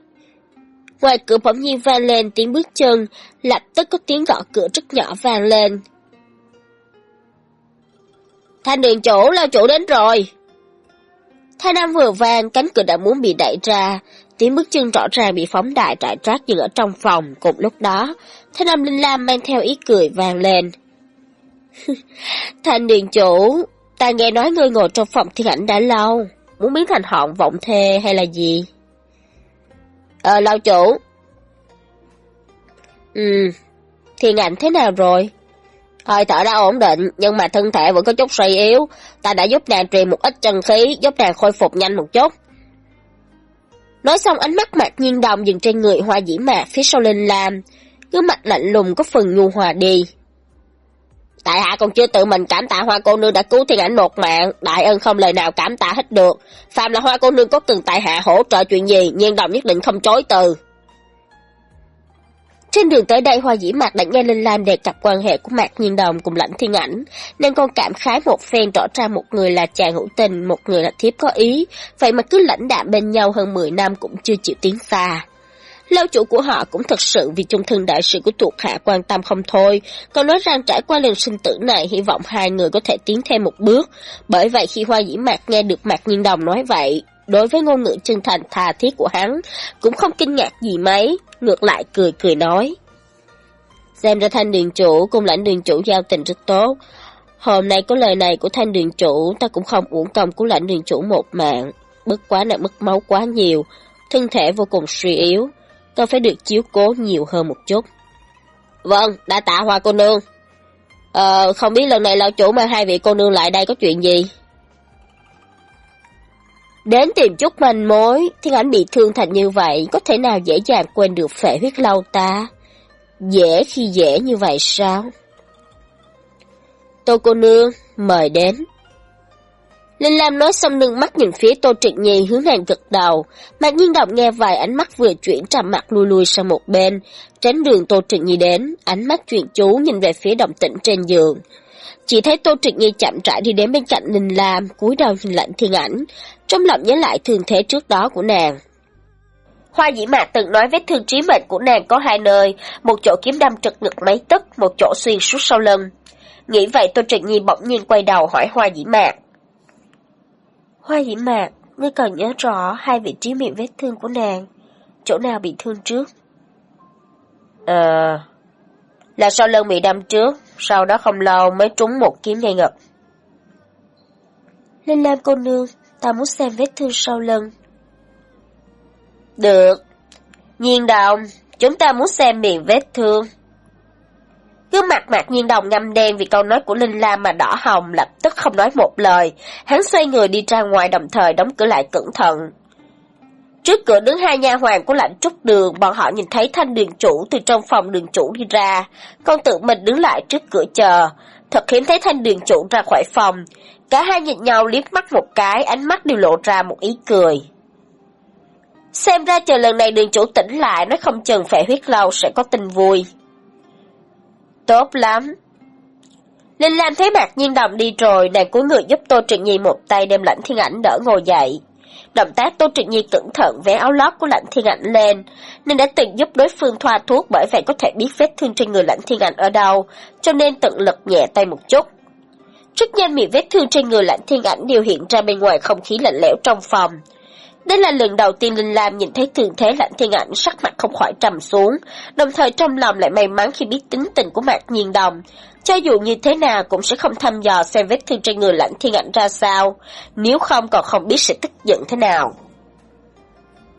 Ngoài cửa bỗng nhiên vang lên tiếng bước chân, lập tức có tiếng gõ cửa rất nhỏ vang lên. Thanh đường chủ, lao chủ đến rồi. Thái Nam vừa vang, cánh cửa đã muốn bị đẩy ra, tiếng bước chân rõ ràng bị phóng đại trải trát dừng ở trong phòng. Cùng lúc đó, Thái Nam Linh Lam mang theo ý cười vang lên. Thanh Điền chủ, ta nghe nói ngươi ngồi trong phòng thiên ảnh đã lâu, muốn biến thành họng vọng thê hay là gì? Ờ, lao chủ. Ừ, thiên ảnh thế nào rồi? Hơi thở đã ổn định, nhưng mà thân thể vẫn có chút suy yếu. Ta đã giúp nàng truyền một ít chân khí, giúp nàng khôi phục nhanh một chút. Nói xong ánh mắt mạc nhiên đồng dừng trên người hoa dĩ mạc phía sau Linh Lam. Cứ mặt lạnh lùng có phần nhu hòa đi. Tại hạ còn chưa tự mình cảm tạ hoa cô nương đã cứu thiên ảnh một mạng, đại ân không lời nào cảm tạ hết được. Phạm là hoa cô nương có cần tại hạ hỗ trợ chuyện gì, nhiên đồng nhất định không chối từ. Trên đường tới đây Hoa Dĩ Mạc đã nghe Linh Lam đề cập quan hệ của Mạc Nhiên Đồng cùng Lãnh Thiên Ảnh, nên con cảm khái một phen rõ ra một người là chàng hữu tình, một người là thiếp có ý, vậy mà cứ lãnh đạm bên nhau hơn 10 năm cũng chưa chịu tiến xa. Lâu chủ của họ cũng thật sự vì trung thân đại sự của thuộc hạ quan tâm không thôi, còn nói rằng trải qua lần sinh tử này hy vọng hai người có thể tiến thêm một bước. Bởi vậy khi Hoa Dĩ Mạc nghe được Mạc Nhiên Đồng nói vậy, đối với ngôn ngữ chân thành tha thiết của hắn, cũng không kinh ngạc gì mấy, ngược lại cười cười nói. Xem ra thanh đường chủ cùng lãnh đường chủ giao tình rất tốt. Hôm nay có lời này của thanh đường chủ, ta cũng không uổng công của lãnh đường chủ một mạng. Bất quá nặng mất máu quá nhiều, thân thể vô cùng suy yếu, cần phải được chiếu cố nhiều hơn một chút. Vâng, đã tạ hoa cô nương. Ờ, không biết lần này lão chủ mang hai vị cô nương lại đây có chuyện gì? Đến tìm chút manh mối, thiên ảnh bị thương thành như vậy, có thể nào dễ dàng quên được phệ huyết lâu ta? Dễ khi dễ như vậy sao? Tô cô nương, mời đến. Linh Lam nói xong nâng mắt nhìn phía Tô Trịnh Nhi hướng nàng gật đầu. Mạc Nhiên Động nghe vài ánh mắt vừa chuyển trầm mặt lui lui sang một bên. Tránh đường Tô Trịnh Nhi đến, ánh mắt chuyện chú nhìn về phía động tĩnh trên giường. Chỉ thấy Tô Trịnh Nhi chậm rãi đi đến bên cạnh Linh Lam, cúi đầu nhìn lạnh thiên ảnh, trong lòng nhớ lại thường thế trước đó của nàng. Hoa dĩ mạc từng nói vết thương trí mệnh của nàng có hai nơi, một chỗ kiếm đâm trực ngực mấy tấc, một chỗ xuyên suốt sau lưng. Nghĩ vậy Tô Trịnh Nhi bỗng nhiên quay đầu hỏi Hoa dĩ mạc. Hoa dĩ mạc, ngươi còn nhớ rõ hai vị trí miệng vết thương của nàng, chỗ nào bị thương trước? Ờ... là sau lưng bị đâm trước, sau đó không lâu mới trúng một kiếm ngay ngực. Linh Lam cô nương, ta muốn xem vết thương sau lưng. Được. Nhiên đồng, Chúng ta muốn xem miệng vết thương. Gương mặt mạc nhiên đồng ngâm đen vì câu nói của Linh Lam mà đỏ hồng lập tức không nói một lời. Hắn xoay người đi ra ngoài đồng thời đóng cửa lại cẩn thận. Trước cửa đứng hai nha hoàng của lạnh trúc đường, bọn họ nhìn thấy thanh đường chủ từ trong phòng đường chủ đi ra. Con tự mình đứng lại trước cửa chờ. Thật hiếm thấy thanh đường chủ ra khỏi phòng. Cả hai nhìn nhau liếc mắt một cái, ánh mắt đều lộ ra một ý cười. Xem ra chờ lần này đường chủ tỉnh lại, nó không chừng phải huyết lâu sẽ có tin vui. Tốt lắm. Linh Lam thấy mặt Nhiên Đồng đi rồi, nàng cúi người giúp Tô Trịnh Nhi một tay đem lãnh thiên ảnh đỡ ngồi dậy. Động tác Tô Trịnh Nhi cẩn thận vẽ áo lót của lãnh thiên ảnh lên, nên đã từng giúp đối phương thoa thuốc bởi vậy có thể biết vết thương trên người lãnh thiên ảnh ở đâu, cho nên tận lực nhẹ tay một chút. Rất nhanh miệng vết thương trên người lãnh thiên ảnh đều hiện ra bên ngoài không khí lạnh lẽo trong phòng. Đây là lần đầu tiên Linh Lam nhìn thấy thường thế lạnh thiên ảnh sắc mặt không khỏi trầm xuống, đồng thời trong lòng lại may mắn khi biết tính tình của Mạc Nhiên Đồng. Cho dù như thế nào cũng sẽ không thăm dò xem vết thương trên người lạnh thiên ảnh ra sao, nếu không còn không biết sẽ tức giận thế nào.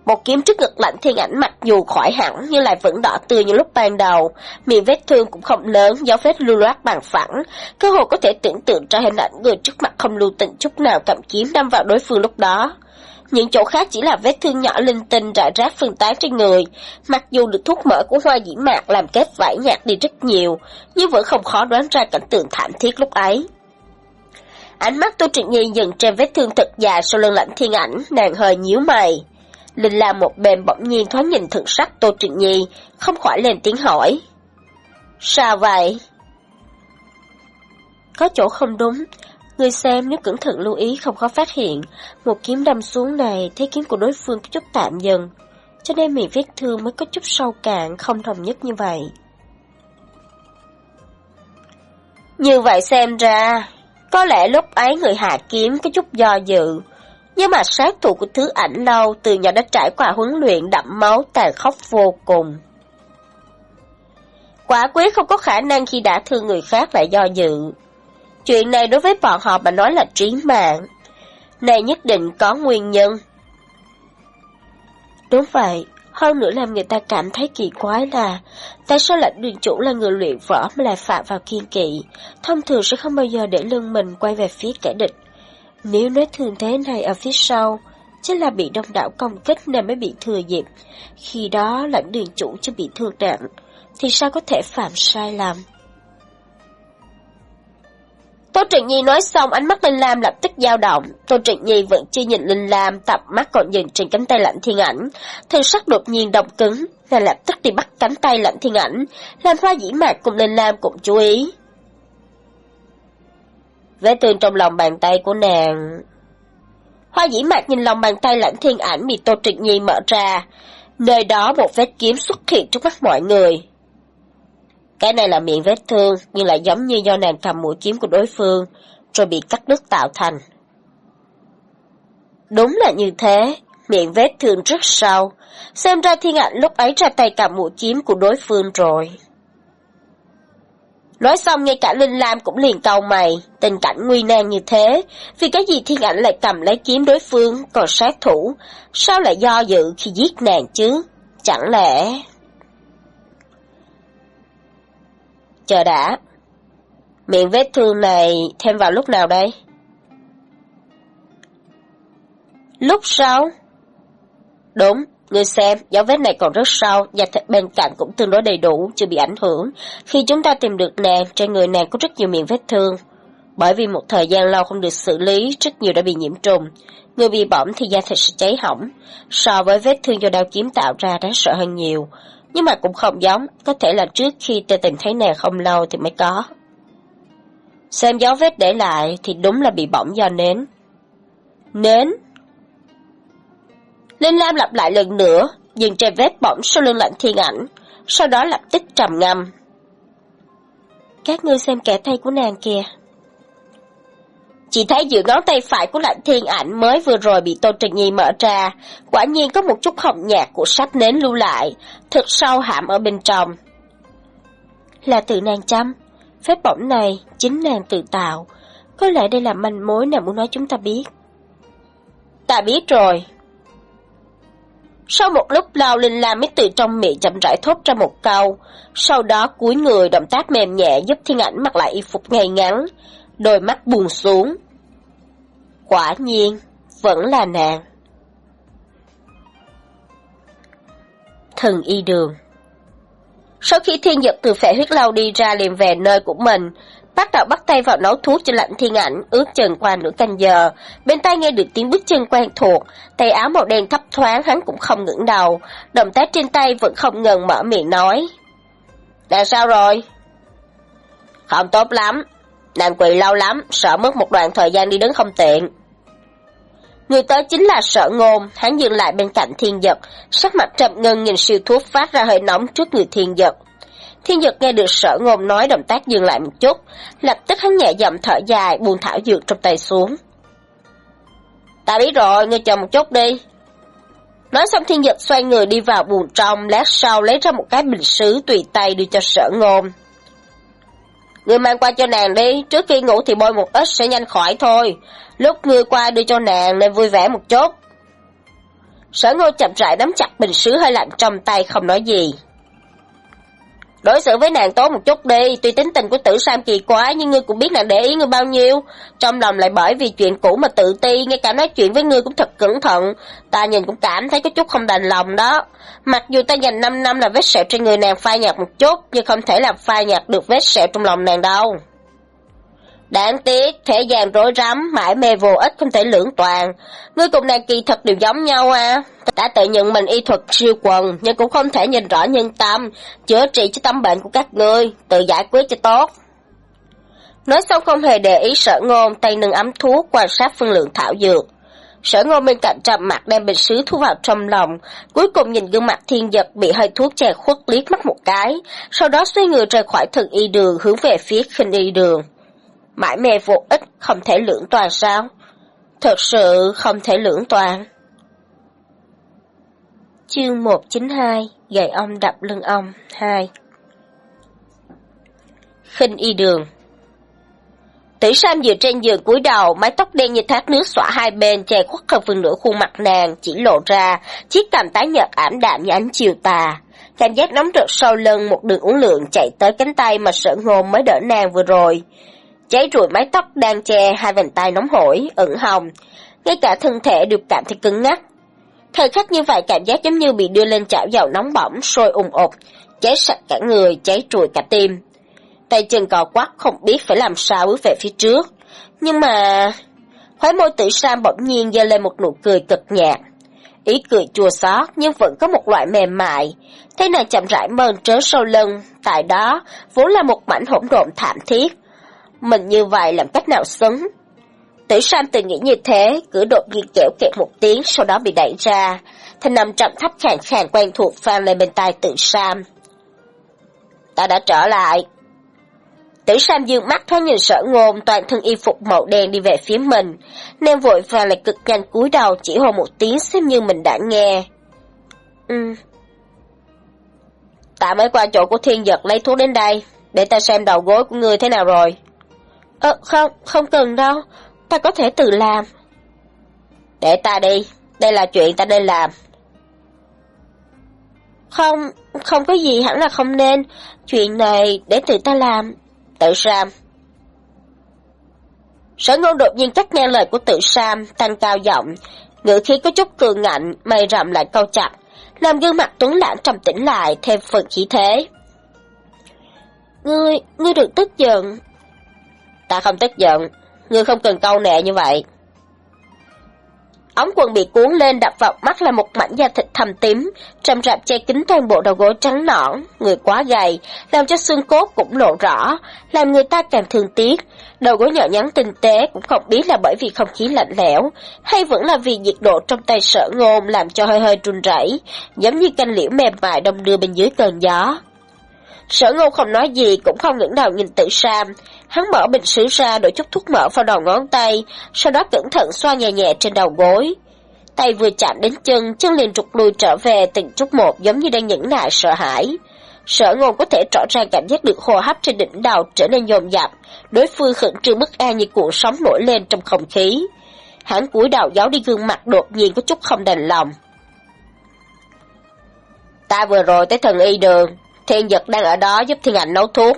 Một kiếm trước ngực lạnh thiên ảnh mặc dù khỏi hẳn nhưng lại vẫn đỏ tươi như lúc ban đầu, miệng vết thương cũng không lớn, dấu vết lưu loát bằng phẳng, cơ hồ có thể tưởng tượng ra hình ảnh người trước mặt không lưu tình chút nào cầm kiếm đâm vào đối phương lúc đó. Những chỗ khác chỉ là vết thương nhỏ linh tinh rải rác phân tán trên người. Mặc dù được thuốc mỡ của hoa dĩ mạc làm kết vải nhạt đi rất nhiều, nhưng vẫn không khó đoán ra cảnh tượng thảm thiết lúc ấy. Ánh mắt Tô Trịnh Nhi dừng trên vết thương thật dài sau lưng lãnh thiên ảnh, nàng hơi nhíu mày. Linh là một bên bỗng nhiên thoáng nhìn thượng sắc Tô Trịnh Nhi, không khỏi lên tiếng hỏi. Sao vậy? Có chỗ không đúng, Người xem nếu cẩn thận lưu ý không khó phát hiện, một kiếm đâm xuống này thấy kiếm của đối phương có chút tạm dần, cho nên miệng vết thương mới có chút sâu cạn, không đồng nhất như vậy. Như vậy xem ra, có lẽ lúc ấy người hạ kiếm có chút do dự, nhưng mà sát thủ của thứ ảnh lâu từ nhỏ đã trải qua huấn luyện đậm máu tàn khốc vô cùng. Quả quyết không có khả năng khi đã thương người khác lại do dự. Chuyện này đối với bọn họ mà nói là trí mạng. Này nhất định có nguyên nhân. Đúng vậy, hơn nữa làm người ta cảm thấy kỳ quái là tại sao lãnh đường chủ là người luyện võ mà lại phạm vào kiên kỵ, thông thường sẽ không bao giờ để lưng mình quay về phía kẻ địch. Nếu nói thường thế này ở phía sau, chắc là bị đông đảo công kích nên mới bị thừa dịp. Khi đó lãnh đường chủ chưa bị thương nặng, thì sao có thể phạm sai lầm? Tô Trịnh Nhi nói xong ánh mắt Linh Lam lập tức dao động. Tô Trịnh Nhi vẫn chưa nhìn Linh Lam, tập mắt còn nhìn trên cánh tay lạnh thiên ảnh. Thân sắc đột nhiên động cứng, nàng lập tức đi bắt cánh tay lạnh thiên ảnh, làm hoa dĩ mạc cùng Linh Lam cũng chú ý. Vết thương trong lòng bàn tay của nàng... Hoa dĩ mạc nhìn lòng bàn tay lạnh thiên ảnh bị Tô Trịnh Nhi mở ra. Nơi đó một vết kiếm xuất hiện trước mắt mọi người. Cái này là miệng vết thương, nhưng lại giống như do nàng cầm mũi kiếm của đối phương, rồi bị cắt đứt tạo thành. Đúng là như thế, miệng vết thương rất sâu, xem ra thiên ảnh lúc ấy ra tay cầm mũi kiếm của đối phương rồi. Nói xong ngay cả Linh Lam cũng liền cau mày, tình cảnh nguy nan như thế, vì cái gì thiên ảnh lại cầm lấy kiếm đối phương, còn sát thủ, sao lại do dự khi giết nàng chứ? Chẳng lẽ... Chờ đã. Miệng vết thương này thêm vào lúc nào đây? Lúc sau? Đúng, người xem, dấu vết này còn rất sâu, và thịt bên cạnh cũng tương đối đầy đủ, chưa bị ảnh hưởng. Khi chúng ta tìm được nàng, trên người nàng có rất nhiều miệng vết thương. Bởi vì một thời gian lâu không được xử lý, rất nhiều đã bị nhiễm trùng. Người bị bỏng thì da thịt sẽ cháy hỏng. So với vết thương do đao kiếm tạo ra đáng sợ hơn nhiều nhưng mà cũng không giống, có thể là trước khi ta tìm thấy nàng không lâu thì mới có. Xem dấu vết để lại thì đúng là bị bỏng do nến. Nến? Linh Lam lặp lại lần nữa, dừng trên vết bỏng sau lưng lạnh thiên ảnh, sau đó lập tức trầm ngâm. Các ngươi xem kẻ tay của nàng kìa. Chỉ thấy giữa ngón tay phải của lạnh thiên ảnh mới vừa rồi bị Tô Trần Nhi mở ra, quả nhiên có một chút hồng nhạt của sách nến lưu lại, thật sâu hãm ở bên trong. Là tự nàng chăm, phép bỏng này chính nàng tự tạo, có lẽ đây là manh mối nàng muốn nói chúng ta biết. Ta biết rồi. Sau một lúc lao linh la mới từ trong miệng chậm rãi thốt ra một câu, sau đó cúi người động tác mềm nhẹ giúp thiên ảnh mặc lại y phục ngay ngắn, đôi mắt buồn xuống. Quả nhiên, vẫn là nàng. Thần y đường Sau khi thiên dực từ phệ huyết lao đi ra liền về nơi của mình, bắt đầu bắt tay vào nấu thuốc cho lạnh thiên ảnh, ước chừng qua nửa canh giờ. Bên tai nghe được tiếng bước chân quen thuộc, tay áo màu đen thấp thoáng hắn cũng không ngẩng đầu, động tác trên tay vẫn không ngừng mở miệng nói. Là sao rồi? Không tốt lắm, nàng quỳ lâu lắm, sợ mất một đoạn thời gian đi đứng không tiện. Người tới chính là sợ ngôn, hắn dừng lại bên cạnh thiên giật, sắc mặt trầm ngưng nhìn siêu thuốc phát ra hơi nóng trước người thiên giật. Thiên Nhật nghe được sở ngôn nói động tác dừng lại một chút, lập tức hắn nhẹ giọng thở dài, buông thảo dược trong tay xuống. Ta biết rồi, ngươi chờ một chút đi. Nói xong thiên Nhật xoay người đi vào buồng trong, lát sau lấy ra một cái bình sứ tùy tay đưa cho sở ngôn. Ngươi mang qua cho nàng đi, trước khi ngủ thì bôi một ít sẽ nhanh khỏi thôi. Lúc ngươi qua đưa cho nàng nên vui vẻ một chút. Sở ngôn chậm rãi nắm chặt bình sứ hơi lạnh trong tay không nói gì. Đối xử với nàng tốt một chút đi, tuy tính tình của tử Sam kỳ quái nhưng ngươi cũng biết nàng để ý ngươi bao nhiêu. Trong lòng lại bởi vì chuyện cũ mà tự ti, ngay cả nói chuyện với ngươi cũng thật cẩn thận. Ta nhìn cũng cảm thấy có chút không đành lòng đó. Mặc dù ta dành 5 năm là vết sẹo trên người nàng phai nhạt một chút, nhưng không thể làm phai nhạt được vết sẹo trong lòng nàng đâu. Đáng tiếc, thế gian rối rắm, mãi mê vô ích không thể lưỡng toàn. Ngươi cùng nàng kỳ thật đều giống nhau à. Đã tự nhận mình y thuật siêu quần, nhưng cũng không thể nhìn rõ nhân tâm, chữa trị cho tâm bệnh của các ngươi, tự giải quyết cho tốt. Nói xong không hề để ý sở ngôn, tay nâng ấm thuốc quan sát phân lượng thảo dược. Sở ngôn bên cạnh trầm mặt đem bình sứ thu vào trong lòng, cuối cùng nhìn gương mặt thiên giật bị hơi thuốc chè khuất liếc mắt một cái, sau đó xoay người rời khỏi thần y đường hướng về phía khinh y đường mãi mê vô ích, không thể lưỡng toàn sao? Thật sự không thể lưỡng toàn. Chương 192 Gậy ông đập lưng ông 2 khinh y đường Tử Sam dựa trên giường cúi đầu, mái tóc đen như thác nước xõa hai bên, che khuất hơn phần nửa khuôn mặt nàng, chỉ lộ ra, chiếc cằm tái nhợt ảm đạm như ánh chiều tà. Cảm giác nóng rực sau lưng một đường uống lượng chạy tới cánh tay mà sợ ngôn mới đỡ nàng vừa rồi cháy rụi mái tóc đang che hai vành tay nóng hổi, ửng hồng, ngay cả thân thể đều cảm thấy cứng ngắc. Thời khắc như vậy cảm giác giống như bị đưa lên chảo dầu nóng bỏng, sôi ùng ục, cháy sạch cả người, cháy rụi cả tim. Tay chân cò quắc không biết phải làm sao bước về phía trước. Nhưng mà... Khói môi tử Sam bỗng nhiên giơ lên một nụ cười cực nhạt. Ý cười chua xót nhưng vẫn có một loại mềm mại. Thế này chậm rãi mơn trớ sau lưng, tại đó vốn là một mảnh hỗn độn thảm thiết, mình như vậy làm cách nào xứng? Tử Sam tự nghĩ như thế, cứ đột nhiên kẹo kẹt một tiếng, sau đó bị đẩy ra. Thanh âm trầm thấp khàn khàn quen thuộc vang lên bên tai Tử Sam. Ta đã trở lại. Tử Sam dương mắt thoáng nhìn sở ngôn toàn thân y phục màu đen đi về phía mình, nên vội vàng lại cực nhanh cúi đầu chỉ hồ một tiếng xem như mình đã nghe. Ừ. Ta mới qua chỗ của thiên giật lấy thuốc đến đây, để ta xem đầu gối của ngươi thế nào rồi. Ờ, không, không cần đâu, ta có thể tự làm. Để ta đi, đây là chuyện ta nên làm. Không, không có gì hẳn là không nên, chuyện này để tự ta làm. Tự Sam. Sở ngôn đột nhiên cắt ngang lời của tự Sam, tăng cao giọng, ngữ khí có chút cường ngạnh, mày rậm lại câu chặt, làm gương mặt tuấn lãng trầm tĩnh lại thêm phần khí thế. Ngươi, ngươi đừng tức giận, Ta không tức giận, ngươi không cần câu nệ như vậy. Ống quần bị cuốn lên đập vào mắt là một mảnh da thịt thầm tím, trầm rạp che kín toàn bộ đầu gối trắng nõn, người quá gầy, làm cho xương cốt cũng lộ rõ, làm người ta càng thương tiếc. Đầu gối nhỏ nhắn tinh tế cũng không biết là bởi vì không khí lạnh lẽo, hay vẫn là vì nhiệt độ trong tay sở ngôn làm cho hơi hơi run rẩy, giống như canh liễu mềm mại đông đưa bên dưới cơn gió. Sở ngôn không nói gì, cũng không ngẩng đầu nhìn tự Sam. Hắn mở bình sứ ra đổ chút thuốc mỡ vào đầu ngón tay, sau đó cẩn thận xoa nhẹ nhẹ trên đầu gối. Tay vừa chạm đến chân, chân liền trục lùi trở về từng chút một giống như đang nhẫn nại sợ hãi. Sở ngôn có thể rõ ràng cảm giác được hô hấp trên đỉnh đầu trở nên dồn dập, đối phương khẩn trương bất an như cuộn sóng nổi lên trong không khí. Hắn cúi đầu giấu đi gương mặt đột nhiên có chút không đành lòng. Ta vừa rồi tới thần y đường, thiên vật đang ở đó giúp thiên ảnh nấu thuốc.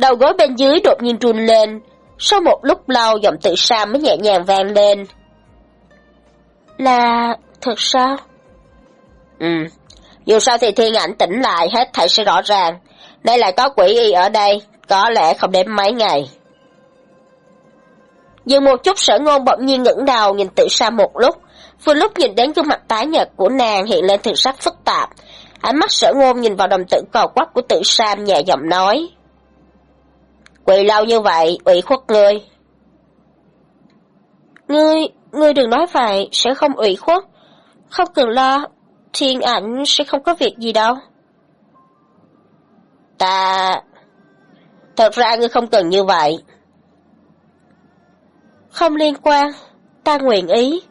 Đầu gối bên dưới đột nhiên run lên, sau một lúc lâu giọng tự Sam mới nhẹ nhàng vang lên. Là... thật sao? Ừ, dù sao thì thiên ảnh tỉnh lại hết thảy sẽ rõ ràng. Đây là có quỷ y ở đây, có lẽ không đến mấy ngày. Dừng một chút sở ngôn bỗng nhiên ngẩng đầu nhìn tự Sam một lúc, vừa lúc nhìn đến gương mặt tái nhợt của nàng hiện lên thần sắc phức tạp. Ánh mắt sở ngôn nhìn vào đồng tử cò quắc của tự Sam nhẹ giọng nói. Quỳ lâu như vậy, ủy khuất ngươi. Ngươi, ngươi đừng nói vậy, sẽ không ủy khuất. Không cần lo, thiên ảnh sẽ không có việc gì đâu. Ta... Thật ra ngươi không cần như vậy. Không liên quan, ta nguyện ý.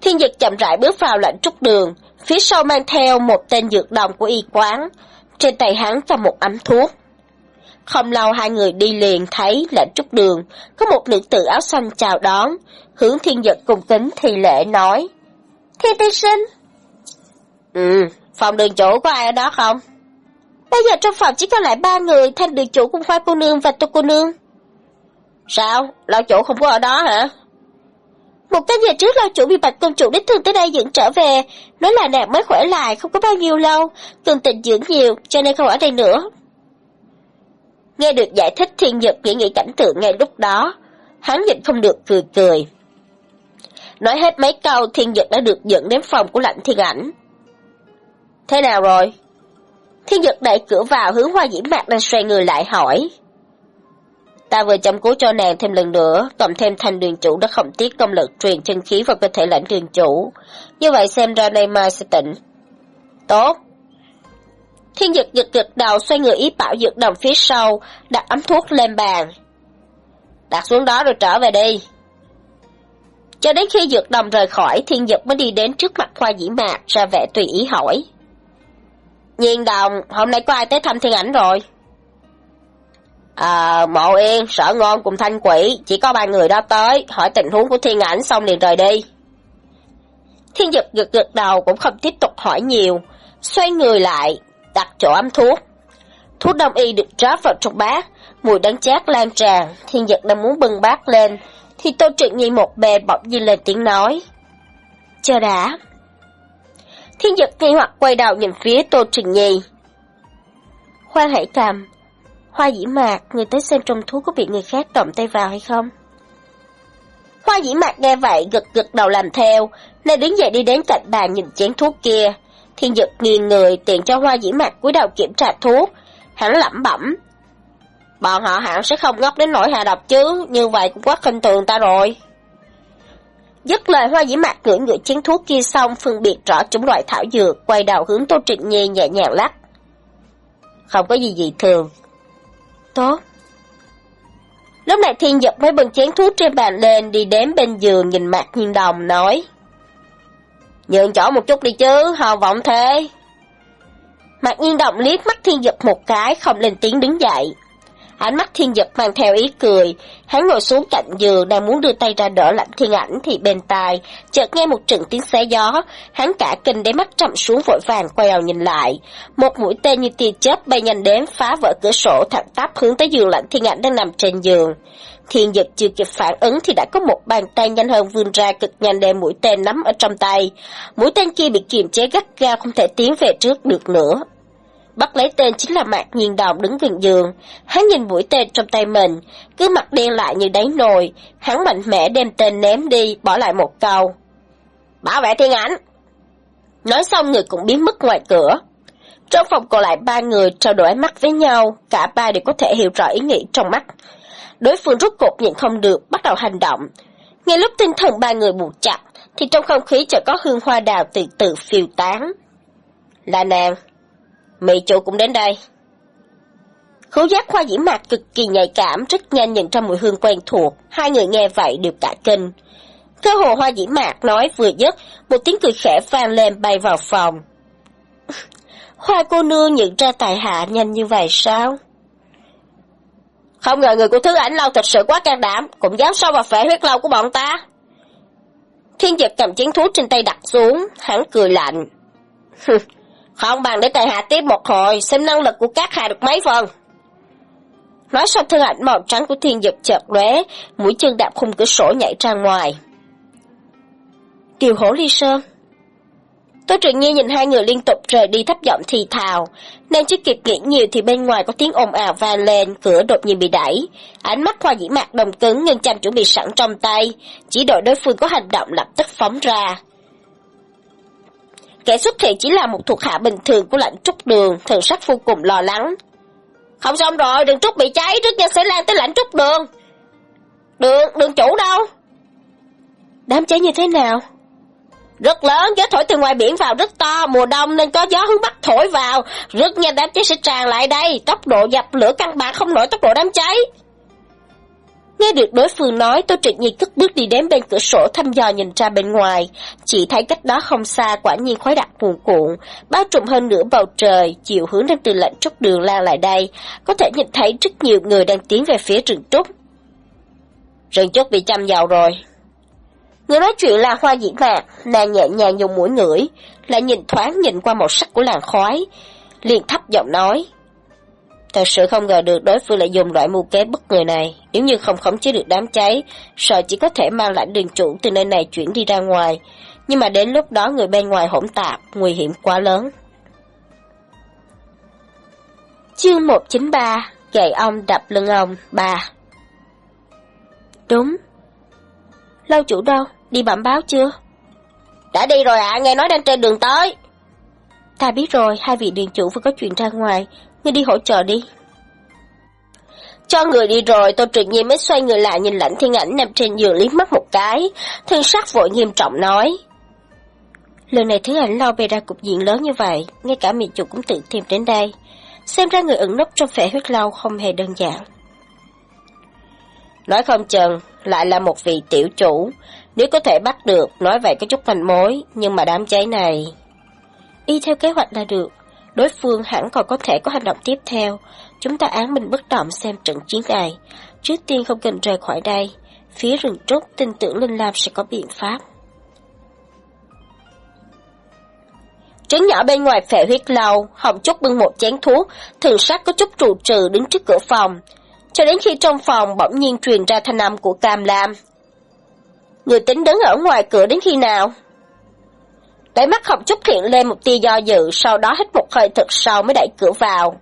Thiên dịch chậm rãi bước vào lạnh trúc đường, phía sau mang theo một tên dược đồng của y quán, trên tay hắn và một ấm thuốc. Không lâu hai người đi liền thấy lạnh trúc đường, có một nữ tử áo xanh chào đón, hướng thiên giật cùng kính thì lễ nói. Thiên tiên sinh. Ừ, phòng đường chủ có ai ở đó không? Bây giờ trong phòng chỉ còn lại ba người, thanh đường chủ cùng khoa cô nương và tô cô nương. Sao? Lão chủ không có ở đó hả? Một canh giờ trước lão chủ bị bạch công chủ đích thương tới đây dẫn trở về, nói là nàng mới khỏe lại, không có bao nhiêu lâu, cần tình dưỡng nhiều, cho nên không ở đây nữa. Nghe được giải thích thiên nhật nghĩ nghĩ cảnh tượng ngay lúc đó, hắn nhịn không được cười cười. Nói hết mấy câu thiên nhật đã được dẫn đến phòng của lạnh thiên ảnh. Thế nào rồi? Thiên nhật đẩy cửa vào hướng hoa dĩ mạc đang xoay người lại hỏi. Ta vừa chăm cứu cho nàng thêm lần nữa, cộng thêm thành đường chủ đã không tiếc công lực truyền chân khí vào cơ thể lãnh đường chủ. Như vậy xem ra nay mai sẽ tỉnh. Tốt. Thiên dực giật gật đầu xoay người ý bảo dược đồng phía sau, đặt ấm thuốc lên bàn. Đặt xuống đó rồi trở về đi. Cho đến khi dược đồng rời khỏi, thiên dực mới đi đến trước mặt khoa dĩ mạc, ra vẻ tùy ý hỏi. Nhiên đồng, hôm nay có ai tới thăm thiên ảnh rồi? À, Mộ Yên, Sở Ngôn cùng Thanh Quỷ, chỉ có ba người đó tới, hỏi tình huống của thiên ảnh xong liền rời đi. Thiên dực gật gật đầu cũng không tiếp tục hỏi nhiều, xoay người lại, đặt chỗ ấm thuốc. Thuốc đông y được rót vào trong bát, mùi đắng chát lan tràn, thiên dực đang muốn bưng bát lên, thì Tô Trịnh Nhi một bề bỗng nhiên lên tiếng nói. Chờ đã. Thiên dực nghi hoặc quay đầu nhìn phía Tô Trịnh Nhi. Khoan hãy cầm, Hoa dĩ mạc, người tới xem trong thuốc có bị người khác động tay vào hay không? Hoa dĩ mạc nghe vậy gật gật đầu làm theo, nên đứng dậy đi đến cạnh bàn nhìn chén thuốc kia. Thiên dực nghiêng người tiện cho hoa dĩ mạc cúi đầu kiểm tra thuốc. Hắn lẩm bẩm. Bọn họ hẳn sẽ không ngốc đến nỗi hạ độc chứ, như vậy cũng quá khinh thường ta rồi. Dứt lời hoa dĩ mạc ngửi ngửi chén thuốc kia xong phân biệt rõ chúng loại thảo dược, quay đầu hướng Tô Trịnh Nhi nhẹ nhàng lắc. Không có gì gì thường, Tốt. Lúc này thiên dập mới bưng chén thuốc trên bàn lên, đi đến bên giường nhìn mặt nhiên đồng, nói. Nhường chỗ một chút đi chứ, hào vọng thế. Mặt nhiên đồng liếc mắt thiên dập một cái, không lên tiếng đứng dậy. Ánh mắt thiên dật mang theo ý cười, hắn ngồi xuống cạnh giường đang muốn đưa tay ra đỡ lạnh thiên ảnh thì bên tai, chợt nghe một trận tiếng xé gió, hắn cả kinh để mắt chậm xuống vội vàng quay đầu nhìn lại. Một mũi tên như tia chớp bay nhanh đến phá vỡ cửa sổ thẳng tắp hướng tới giường lạnh thiên ảnh đang nằm trên giường. Thiên dật chưa kịp phản ứng thì đã có một bàn tay nhanh hơn vươn ra cực nhanh đem mũi tên nắm ở trong tay. Mũi tên kia bị kiềm chế gắt gao không thể tiến về trước được nữa. Bắt lấy tên chính là Mạc Nhiên Đồng đứng gần giường. Hắn nhìn mũi tên trong tay mình, cứ mặt đen lại như đáy nồi. Hắn mạnh mẽ đem tên ném đi, bỏ lại một câu. Bảo vệ thiên ảnh! Nói xong người cũng biến mất ngoài cửa. Trong phòng còn lại ba người trao đổi mắt với nhau, cả ba đều có thể hiểu rõ ý nghĩ trong mắt. Đối phương rút cột nhịn không được, bắt đầu hành động. Ngay lúc tinh thần ba người buộc chặt, thì trong không khí chợt có hương hoa đào từ từ phiêu tán. Là nàng. Mị chủ cũng đến đây. Khứu giác khoa dĩ mạc cực kỳ nhạy cảm, rất nhanh nhận ra mùi hương quen thuộc. Hai người nghe vậy đều cả kinh. Cơ hồ hoa dĩ mạc nói vừa dứt, một tiếng cười khẽ vang lên bay vào phòng. Hoa cô nương nhận ra tài hạ nhanh như vậy sao? Không ngờ người của thứ ảnh lâu thật sự quá can đảm, cũng dám sâu vào phể huyết lâu của bọn ta. Thiên Dực cầm chén thuốc trên tay đặt xuống, hắn cười lạnh. Không bằng để tài hạ tiếp một hồi, xem năng lực của các hạ được mấy phần. Nói xong thân ảnh màu trắng của thiên dực chợt lóe, mũi chân đạp khung cửa sổ nhảy ra ngoài. Kiều hổ ly sơn tôi Truyện Nhi nhìn hai người liên tục rời đi thấp giọng thì thào, nên chưa kịp nghĩ nhiều thì bên ngoài có tiếng ồn ào vang lên, cửa đột nhiên bị đẩy. Ánh mắt hoa dĩ mạc đồng cứng nhưng chăm chuẩn bị sẵn trong tay, chỉ đợi đối phương có hành động lập tức phóng ra. Kẻ xuất hiện chỉ là một thuộc hạ bình thường của lãnh trúc đường, thần sắc vô cùng lo lắng. Không xong rồi, đường trúc bị cháy, trước nhân sẽ lan tới lãnh trúc đường. Đường, đường chủ đâu? Đám cháy như thế nào? Rất lớn, gió thổi từ ngoài biển vào rất to, mùa đông nên có gió hướng bắc thổi vào, rất nhanh đám cháy sẽ tràn lại đây, tốc độ dập lửa căn bản không nổi tốc độ đám cháy. Nghe được đối phương nói, tôi Trịnh nhiên cất bước đi đến bên cửa sổ thăm dò nhìn ra bên ngoài. Chỉ thấy cách đó không xa quả nhiên khói đặc cuồn cuộn, bao trùm hơn nửa bầu trời, chiều hướng đang từ lạnh trúc đường lan lại đây. Có thể nhìn thấy rất nhiều người đang tiến về phía rừng trúc. Rừng trúc bị chăm vào rồi. Người nói chuyện là hoa dĩ mạc, nàng nhẹ nhàng dùng mũi ngửi, lại nhìn thoáng nhìn qua màu sắc của làn khói. liền thấp giọng nói. Thật sự không ngờ được đối phương lại dùng loại mưu kế bất người này. Nếu như không khống chế được đám cháy, sợ chỉ có thể mang lãnh đường chủ từ nơi này chuyển đi ra ngoài. Nhưng mà đến lúc đó người bên ngoài hỗn tạp, nguy hiểm quá lớn. Chương 193 Gậy ông đập lưng ông 3 Đúng. Lâu chủ đâu? Đi bẩm báo chưa? Đã đi rồi ạ, nghe nói đang trên đường tới. Ta biết rồi, hai vị điện chủ vừa có chuyện ra ngoài, ngươi đi hỗ trợ đi. Cho người đi rồi, Tô Trịnh Nhi mới xoay người lại nhìn lãnh thiên ảnh nằm trên giường liếc mắt một cái, thương sắc vội nghiêm trọng nói. Lần này thứ ảnh lo bề ra cục diện lớn như vậy, ngay cả miệng chủ cũng tự tìm đến đây. Xem ra người ẩn nấp trong phẻ huyết lâu không hề đơn giản. Nói không chừng, lại là một vị tiểu chủ. Nếu có thể bắt được, nói vậy có chút manh mối, nhưng mà đám cháy này... Y theo kế hoạch là được, đối phương hẳn còn có thể có hành động tiếp theo. Chúng ta án mình bất động xem trận chiến này. Trước tiên không cần rời khỏi đây. Phía rừng trúc tin tưởng Linh Lam sẽ có biện pháp. Trứng nhỏ bên ngoài phệ huyết lâu, Hồng Trúc bưng một chén thuốc, thường sát có chút trụ trừ đứng trước cửa phòng. Cho đến khi trong phòng bỗng nhiên truyền ra thanh âm của Cam Lam. Người tính đứng ở ngoài cửa đến khi nào? Đáy mắt Hồng Trúc hiện lên một tia do dự, sau đó hít một hơi thật sâu mới đẩy cửa vào.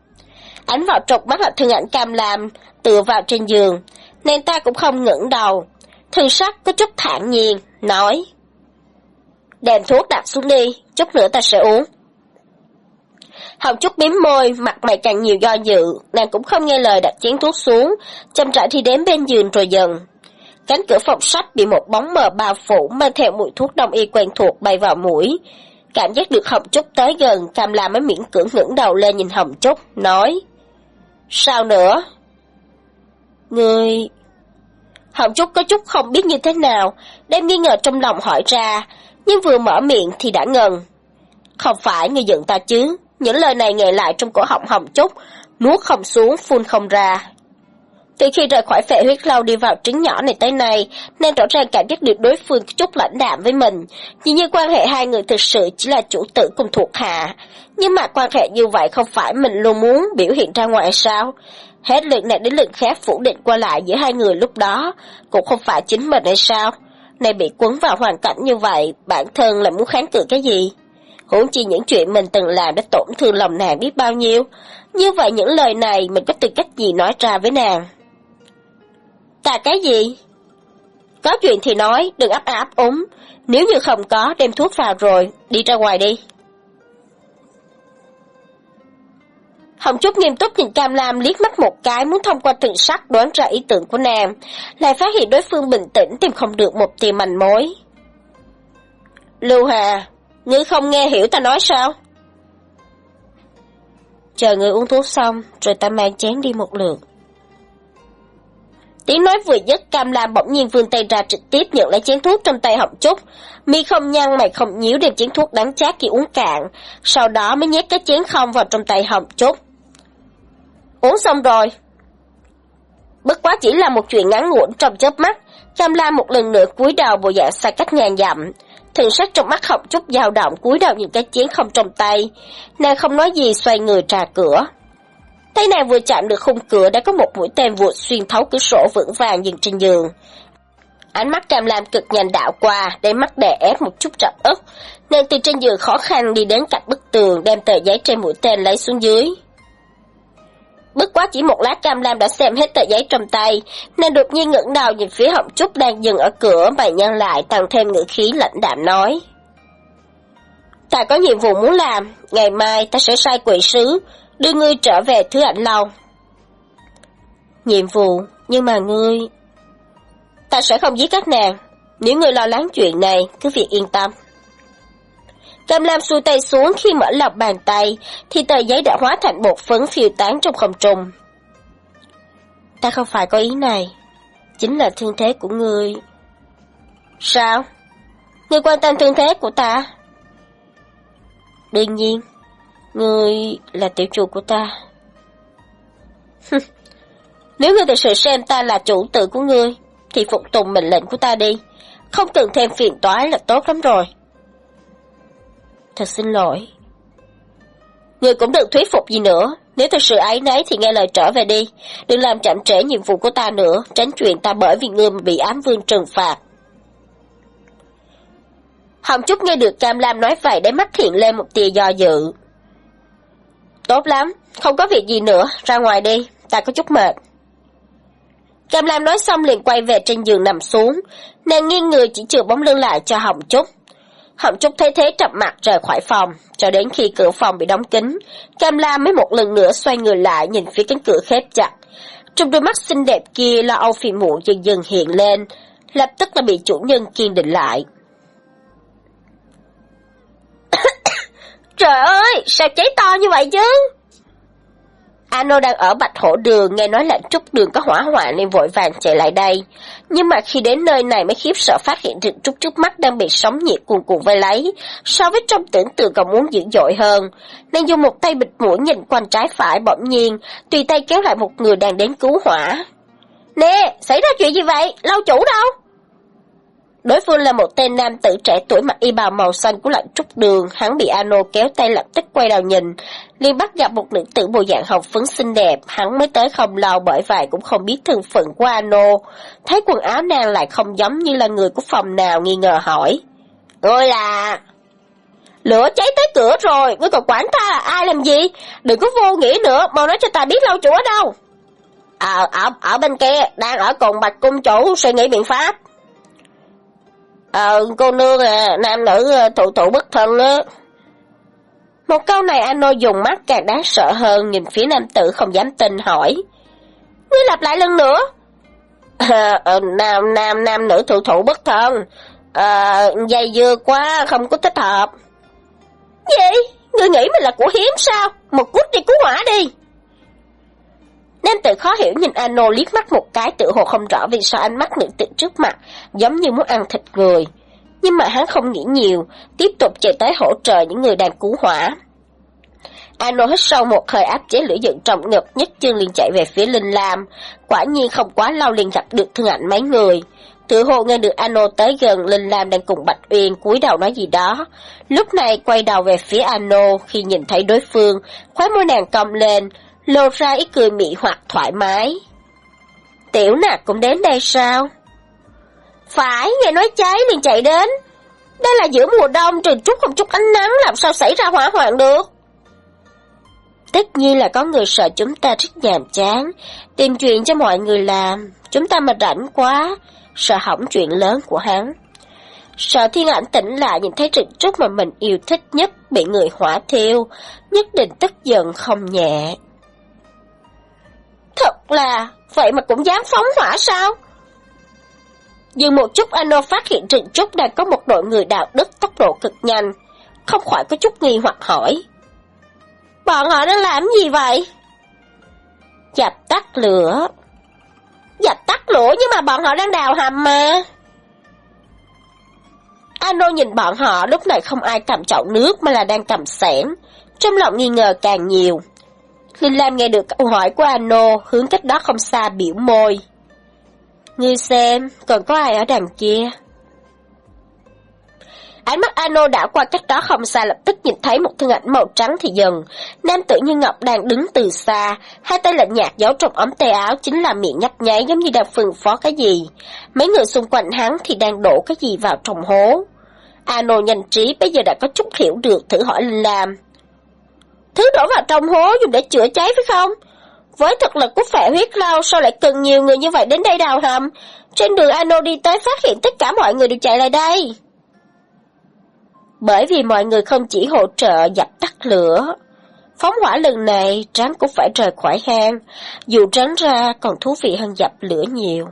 Ánh vào trục mắt là thương ảnh Cam Lam, tựa vào trên giường, nên ta cũng không ngẩng đầu. Thư sắc có chút thản nhiên, nói. Đem thuốc đặt xuống đi, chút nữa ta sẽ uống. Hồng Trúc miếm môi, mặt mày càng nhiều do dự, nàng cũng không nghe lời đặt chén thuốc xuống, chăm rãi thì đến bên giường rồi dần. Cánh cửa phòng sách bị một bóng mờ bao phủ mang theo mùi thuốc đông y quen thuộc bay vào mũi. Cảm giác được Hồng Trúc tới gần, Cam La mới miễn cưỡng ngẩng đầu lên nhìn Hồng Trúc, nói. Sao nữa? Người... Hồng Trúc có chút không biết như thế nào, đem nghi ngờ trong lòng hỏi ra, nhưng vừa mở miệng thì đã ngần. Không phải người giận ta chứ, những lời này nghe lại trong cổ họng Hồng Trúc, nuốt không xuống, phun không ra. Từ khi rời khỏi phệ huyết lâu đi vào trứng nhỏ này tới nay, nên rõ ràng cảm giác được đối phương chút lãnh đạm với mình. Dường như quan hệ hai người thực sự chỉ là chủ tử cùng thuộc hạ. Nhưng mà quan hệ như vậy không phải mình luôn muốn biểu hiện ra ngoài sao? Hết lượng này đến lượng khác phủ định qua lại giữa hai người lúc đó, cũng không phải chính mình hay sao? Này bị quấn vào hoàn cảnh như vậy, bản thân lại muốn kháng cự cái gì? Huống chi những chuyện mình từng làm đã tổn thương lòng nàng biết bao nhiêu. Như vậy những lời này mình có tư cách gì nói ra với nàng? Ta cái gì? Có chuyện thì nói, đừng ấp áp úng. Nếu như không có, đem thuốc vào rồi, đi ra ngoài đi. Hồng Trúc nghiêm túc nhìn Cam Lam liếc mắt một cái muốn thông qua từng sắc đoán ra ý tưởng của nàng, lại phát hiện đối phương bình tĩnh tìm không được một tia manh mối. Lưu Hà, ngươi không nghe hiểu ta nói sao? Chờ người uống thuốc xong, rồi ta mang chén đi một lượt. Tiếng nói vừa dứt, Cam Lam bỗng nhiên vươn tay ra trực tiếp nhận lấy chén thuốc trong tay Hồng Trúc. Mi không nhăn mày không nhíu đem chén thuốc đắng chát kia uống cạn, sau đó mới nhét cái chén không vào trong tay Hồng Trúc. Uống xong rồi. Bất quá chỉ là một chuyện ngắn ngủn trong chớp mắt, Cam Lam một lần nữa cúi đầu bộ dạng xa cách ngàn dặm. Thần sắc trong mắt Hồng Trúc dao động cúi đầu những cái chén không trong tay. Nàng không nói gì xoay người trà cửa tay nàng vừa chạm được khung cửa đã có một mũi tên vụt xuyên thấu cửa sổ vững vàng dừng trên giường. Ánh mắt Cam Lam cực nhanh đạo qua, để mắt đè ép một chút trập ức. Nàng từ trên giường khó khăn đi đến cạnh bức tường, đem tờ giấy trên mũi tên lấy xuống dưới. Bất quá chỉ một lát Cam Lam đã xem hết tờ giấy trong tay, nên đột nhiên ngẩng đầu nhìn phía Hồng Trúc đang dừng ở cửa, mày nhăn lại tăng thêm ngữ khí lạnh đạm nói. Ta có nhiệm vụ muốn làm, ngày mai ta sẽ sai quỷ sứ, đưa ngươi trở về thứ ảnh lâu. Nhiệm vụ, nhưng mà ngươi... Ta sẽ không giết các nàng, nếu ngươi lo lắng chuyện này, cứ việc yên tâm. Cam Lam xuôi tay xuống khi mở lọc bàn tay, thì tờ giấy đã hóa thành bột phấn phiêu tán trong không trung. Ta không phải có ý này, chính là thương thế của ngươi. Sao? Ngươi quan tâm thương thế của ta? Đương nhiên, ngươi là tiểu chủ của ta. Nếu ngươi thực sự xem ta là chủ tử của ngươi, thì phục tùng mệnh lệnh của ta đi. Không cần thêm phiền toái là tốt lắm rồi. Thật xin lỗi. Người cũng đừng thuyết phục gì nữa. Nếu thật sự ấy nấy thì nghe lời trở về đi. Đừng làm chậm trễ nhiệm vụ của ta nữa. Tránh chuyện ta bởi vì ngươi mà bị ám vương trừng phạt. Hồng Trúc nghe được Cam Lam nói vậy để mắt hiện lên một tia do dự. Tốt lắm, không có việc gì nữa, ra ngoài đi, ta có chút mệt. Cam Lam nói xong liền quay về trên giường nằm xuống, nàng nghiêng người chỉ chừa bóng lưng lại cho Hồng Trúc. Hồng Trúc thấy thế trầm mặt rời khỏi phòng, cho đến khi cửa phòng bị đóng kín, Cam Lam mới một lần nữa xoay người lại nhìn phía cánh cửa khép chặt. Trong đôi mắt xinh đẹp kia lo âu phiền muộn dần dần hiện lên, lập tức là bị chủ nhân kiên định lại. Trời ơi, sao cháy to như vậy chứ? Ano đang ở Bạch Hổ Đường, nghe nói là Trúc Đường có hỏa hoạn nên vội vàng chạy lại đây. Nhưng mà khi đến nơi này mới khiếp sợ phát hiện rừng Trúc trước mắt đang bị sóng nhiệt cuồn cuộn vây lấy, so với trong tưởng tượng còn muốn dữ dội hơn. Nên dùng một tay bịt mũi nhìn quanh trái phải bỗng nhiên, tùy tay kéo lại một người đang đến cứu hỏa. Nè, xảy ra chuyện gì vậy? lau chủ đâu? Đối phương là một tên nam tử trẻ tuổi mặc y bào màu xanh của lạnh trúc đường, hắn bị Ano kéo tay lập tức quay đầu nhìn, liền bắt gặp một nữ tử bộ dạng học phấn xinh đẹp, hắn mới tới không lâu bởi vậy cũng không biết thân phận của Ano. Thấy quần áo nàng lại không giống như là người của phòng nào nghi ngờ hỏi. ôi là... Lửa cháy tới cửa rồi, ngươi còn quản ta là ai làm gì? Đừng có vô nghĩa nữa, mau nói cho ta biết lâu chủ ở đâu. À, ở, ở bên kia, đang ở cùng bạch cung chủ suy nghĩ biện pháp. Ờ, cô nương à, nam nữ ờ, thụ thụ bất thân á. Một câu này Ano dùng mắt càng đáng sợ hơn, nhìn phía nam tử không dám tin hỏi. Ngươi lặp lại lần nữa. À, nam, nam, nam nữ thụ thụ bất thân. À, dây dưa quá, không có thích hợp. Gì? Ngươi nghĩ mình là của hiếm sao? Một cút đi cứu hỏa đi. Nam tử khó hiểu nhìn Ano liếc mắt một cái tự hồ không rõ vì sao ánh mắt nữ tử trước mặt, giống như muốn ăn thịt người. Nhưng mà hắn không nghĩ nhiều, tiếp tục chạy tới hỗ trợ những người đang cứu hỏa. Ano hít sâu một hơi áp chế lửa giận trọng ngực, nhất chân liền chạy về phía Linh Lam. Quả nhiên không quá lâu liền gặp được thương ảnh mấy người. Tự hồ nghe được Ano tới gần, Linh Lam đang cùng Bạch Uyên cúi đầu nói gì đó. Lúc này quay đầu về phía Ano, khi nhìn thấy đối phương, khóe môi nàng cong lên, lộ ra ít cười mị hoặc thoải mái. Tiểu nạc cũng đến đây sao? Phải, nghe nói cháy liền chạy đến. Đây là giữa mùa đông trời chút không chút ánh nắng làm sao xảy ra hỏa hoạn được. Tất nhiên là có người sợ chúng ta rất nhàm chán, tìm chuyện cho mọi người làm. Chúng ta mà rảnh quá, sợ hỏng chuyện lớn của hắn. Sợ thiên ảnh tỉnh lại nhìn thấy trịnh trúc mà mình yêu thích nhất bị người hỏa thiêu, nhất định tức giận không nhẹ. Thật là, vậy mà cũng dám phóng hỏa sao? Dừng một chút Ano phát hiện Trịnh Trúc đang có một đội người đạo đức tốc độ cực nhanh, không khỏi có chút nghi hoặc hỏi. Bọn họ đang làm gì vậy? Dập tắt lửa. Dập tắt lửa nhưng mà bọn họ đang đào hầm mà. Ano nhìn bọn họ lúc này không ai cầm chậu nước mà là đang cầm sẻn, trong lòng nghi ngờ càng nhiều. Linh Lam nghe được câu hỏi của Ano, hướng cách đó không xa biểu môi. Ngươi xem, còn có ai ở đằng kia? Ánh mắt Ano đã qua cách đó không xa lập tức nhìn thấy một thân ảnh màu trắng thì dần. Nam tử như Ngọc đang đứng từ xa, hai tay lạnh nhạt giấu trong ống tay áo chính là miệng nhấp nháy giống như đang phừng phó cái gì. Mấy người xung quanh hắn thì đang đổ cái gì vào trong hố. Ano nhanh trí bây giờ đã có chút hiểu được thử hỏi Linh Lam. Thứ đổ vào trong hố dùng để chữa cháy phải không? Với thực lực của phệ huyết lao sao lại cần nhiều người như vậy đến đây đào hầm? Trên đường Ano đi tới phát hiện tất cả mọi người đều chạy lại đây. Bởi vì mọi người không chỉ hỗ trợ dập tắt lửa. Phóng hỏa lần này trắng cũng phải rời khỏi hang, dù tránh ra còn thú vị hơn dập lửa nhiều.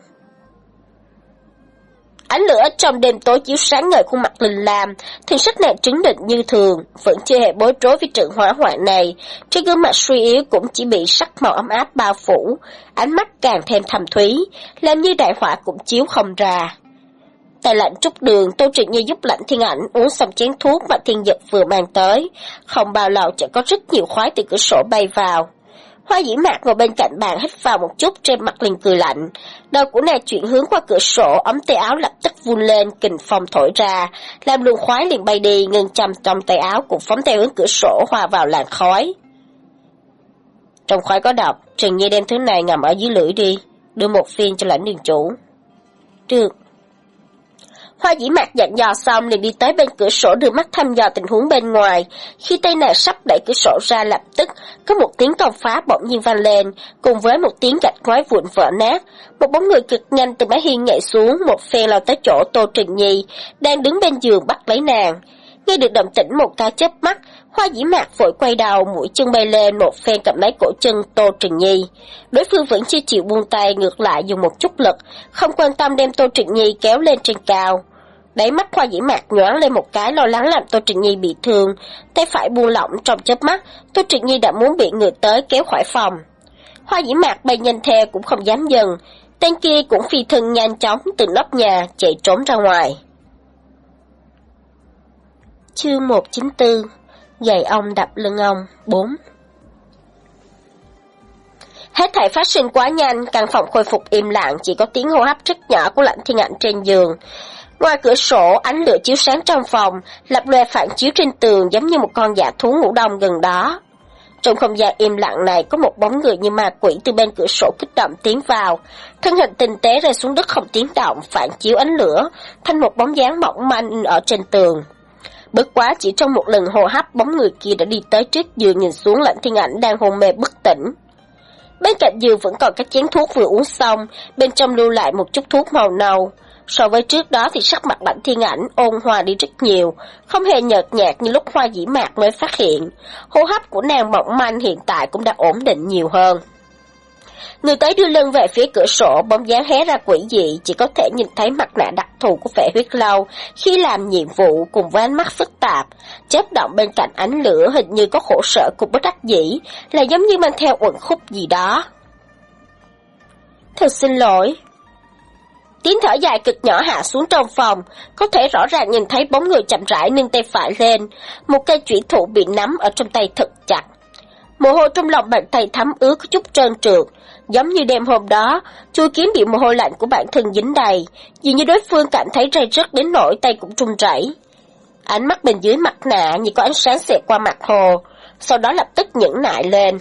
Ánh lửa trong đêm tối chiếu sáng ngời khuôn mặt Linh Lam, thần sắc nàng trấn định như thường, vẫn chưa hề bối rối với trận hỏa hoạn này. Trên gương mặt suy yếu cũng chỉ bị sắc màu ấm áp bao phủ, ánh mắt càng thêm thầm thúy, làm như đại hỏa cũng chiếu không ra. Tại lạnh trúc đường, Tô Trịnh Nhi giúp lạnh thiên ảnh uống xong chén thuốc mà thiên dực vừa mang tới. Không bao lâu chợt có rất nhiều khói từ cửa sổ bay vào. Hoa dĩ mạc ngồi bên cạnh bàn hít vào một chút trên mặt liền cười lạnh. Đầu của nàng chuyển hướng qua cửa sổ, ấm tay áo lập tức vun lên, kình phong thổi ra, làm luồng khoái liền bay đi, ngừng chầm trong tay áo cũng phóng theo hướng cửa sổ hòa vào làn khói. Trong khói có độc, Trần Nhi đem thứ này ngầm ở dưới lưỡi đi, đưa một phiên cho lãnh đường chủ. Được. Hoa dĩ mạc dặn dò xong liền đi tới bên cửa sổ đưa mắt thăm dò tình huống bên ngoài. Khi tay nàng sắp đẩy cửa sổ ra lập tức, có một tiếng công phá bỗng nhiên vang lên, cùng với một tiếng gạch ngói vụn vỡ nát. Một bóng người cực nhanh từ mái hiên nhảy xuống, một phe lao tới chỗ Tô Trình Nhi, đang đứng bên giường bắt lấy nàng. Nghe được động tĩnh một cái chớp mắt, Hoa dĩ mạc vội quay đầu, mũi chân bay lên, một phen cầm lấy cổ chân Tô Trình Nhi. Đối phương vẫn chưa chịu buông tay, ngược lại dùng một chút lực, không quan tâm đem Tô Trình Nhi kéo lên trên cao. Đáy mắt Hoa dĩ mạc nhoáng lên một cái lo lắng làm Tô Trình Nhi bị thương, tay phải buông lỏng trong chớp mắt, Tô Trình Nhi đã muốn bị người tới kéo khỏi phòng. Hoa dĩ mạc bay nhanh theo cũng không dám dừng, tên kia cũng phi thân nhanh chóng từ nóc nhà chạy trốn ra ngoài. Chương 194 Giày ông đập lưng ông 4 Hết thảy phát sinh quá nhanh, căn phòng khôi phục im lặng, chỉ có tiếng hô hấp rất nhỏ của lạnh thiên ảnh trên giường. Ngoài cửa sổ, ánh lửa chiếu sáng trong phòng, lập lòe phản chiếu trên tường giống như một con dạ thú ngủ đông gần đó. Trong không gian im lặng này có một bóng người như ma quỷ từ bên cửa sổ kích động tiến vào. Thân hình tinh tế rơi xuống đất không tiếng động, phản chiếu ánh lửa, thành một bóng dáng mỏng manh ở trên tường. Bất quá chỉ trong một lần hô hấp bóng người kia đã đi tới trước giường nhìn xuống lãnh thiên ảnh đang hôn mê bất tỉnh. Bên cạnh giường vẫn còn các chén thuốc vừa uống xong, bên trong lưu lại một chút thuốc màu nâu. So với trước đó thì sắc mặt lãnh thiên ảnh ôn hòa đi rất nhiều, không hề nhợt nhạt như lúc hoa dĩ mạc mới phát hiện. Hô hấp của nàng mỏng manh hiện tại cũng đã ổn định nhiều hơn. Người tới đưa lưng về phía cửa sổ, bóng dáng hé ra quỷ dị, chỉ có thể nhìn thấy mặt nạ đặc thù của vẻ huyết lâu khi làm nhiệm vụ cùng với ánh mắt phức tạp. Chớp động bên cạnh ánh lửa hình như có khổ sở cùng bất đắc dĩ, là giống như mang theo uẩn khúc gì đó. Thật xin lỗi. Tiếng thở dài cực nhỏ hạ xuống trong phòng, có thể rõ ràng nhìn thấy bóng người chậm rãi nâng tay phải lên, một cây chủy thủ bị nắm ở trong tay thật chặt. Mồ hôi trong lòng bàn tay thấm ướt có chút trơn trượt, giống như đêm hôm đó, chui kiếm bị mồ hôi lạnh của bản thân dính đầy, dường như đối phương cảm thấy rây rứt đến nỗi tay cũng trung chảy. Ánh mắt bên dưới mặt nạ như có ánh sáng xẹt qua mặt hồ, sau đó lập tức nhẫn nại lên.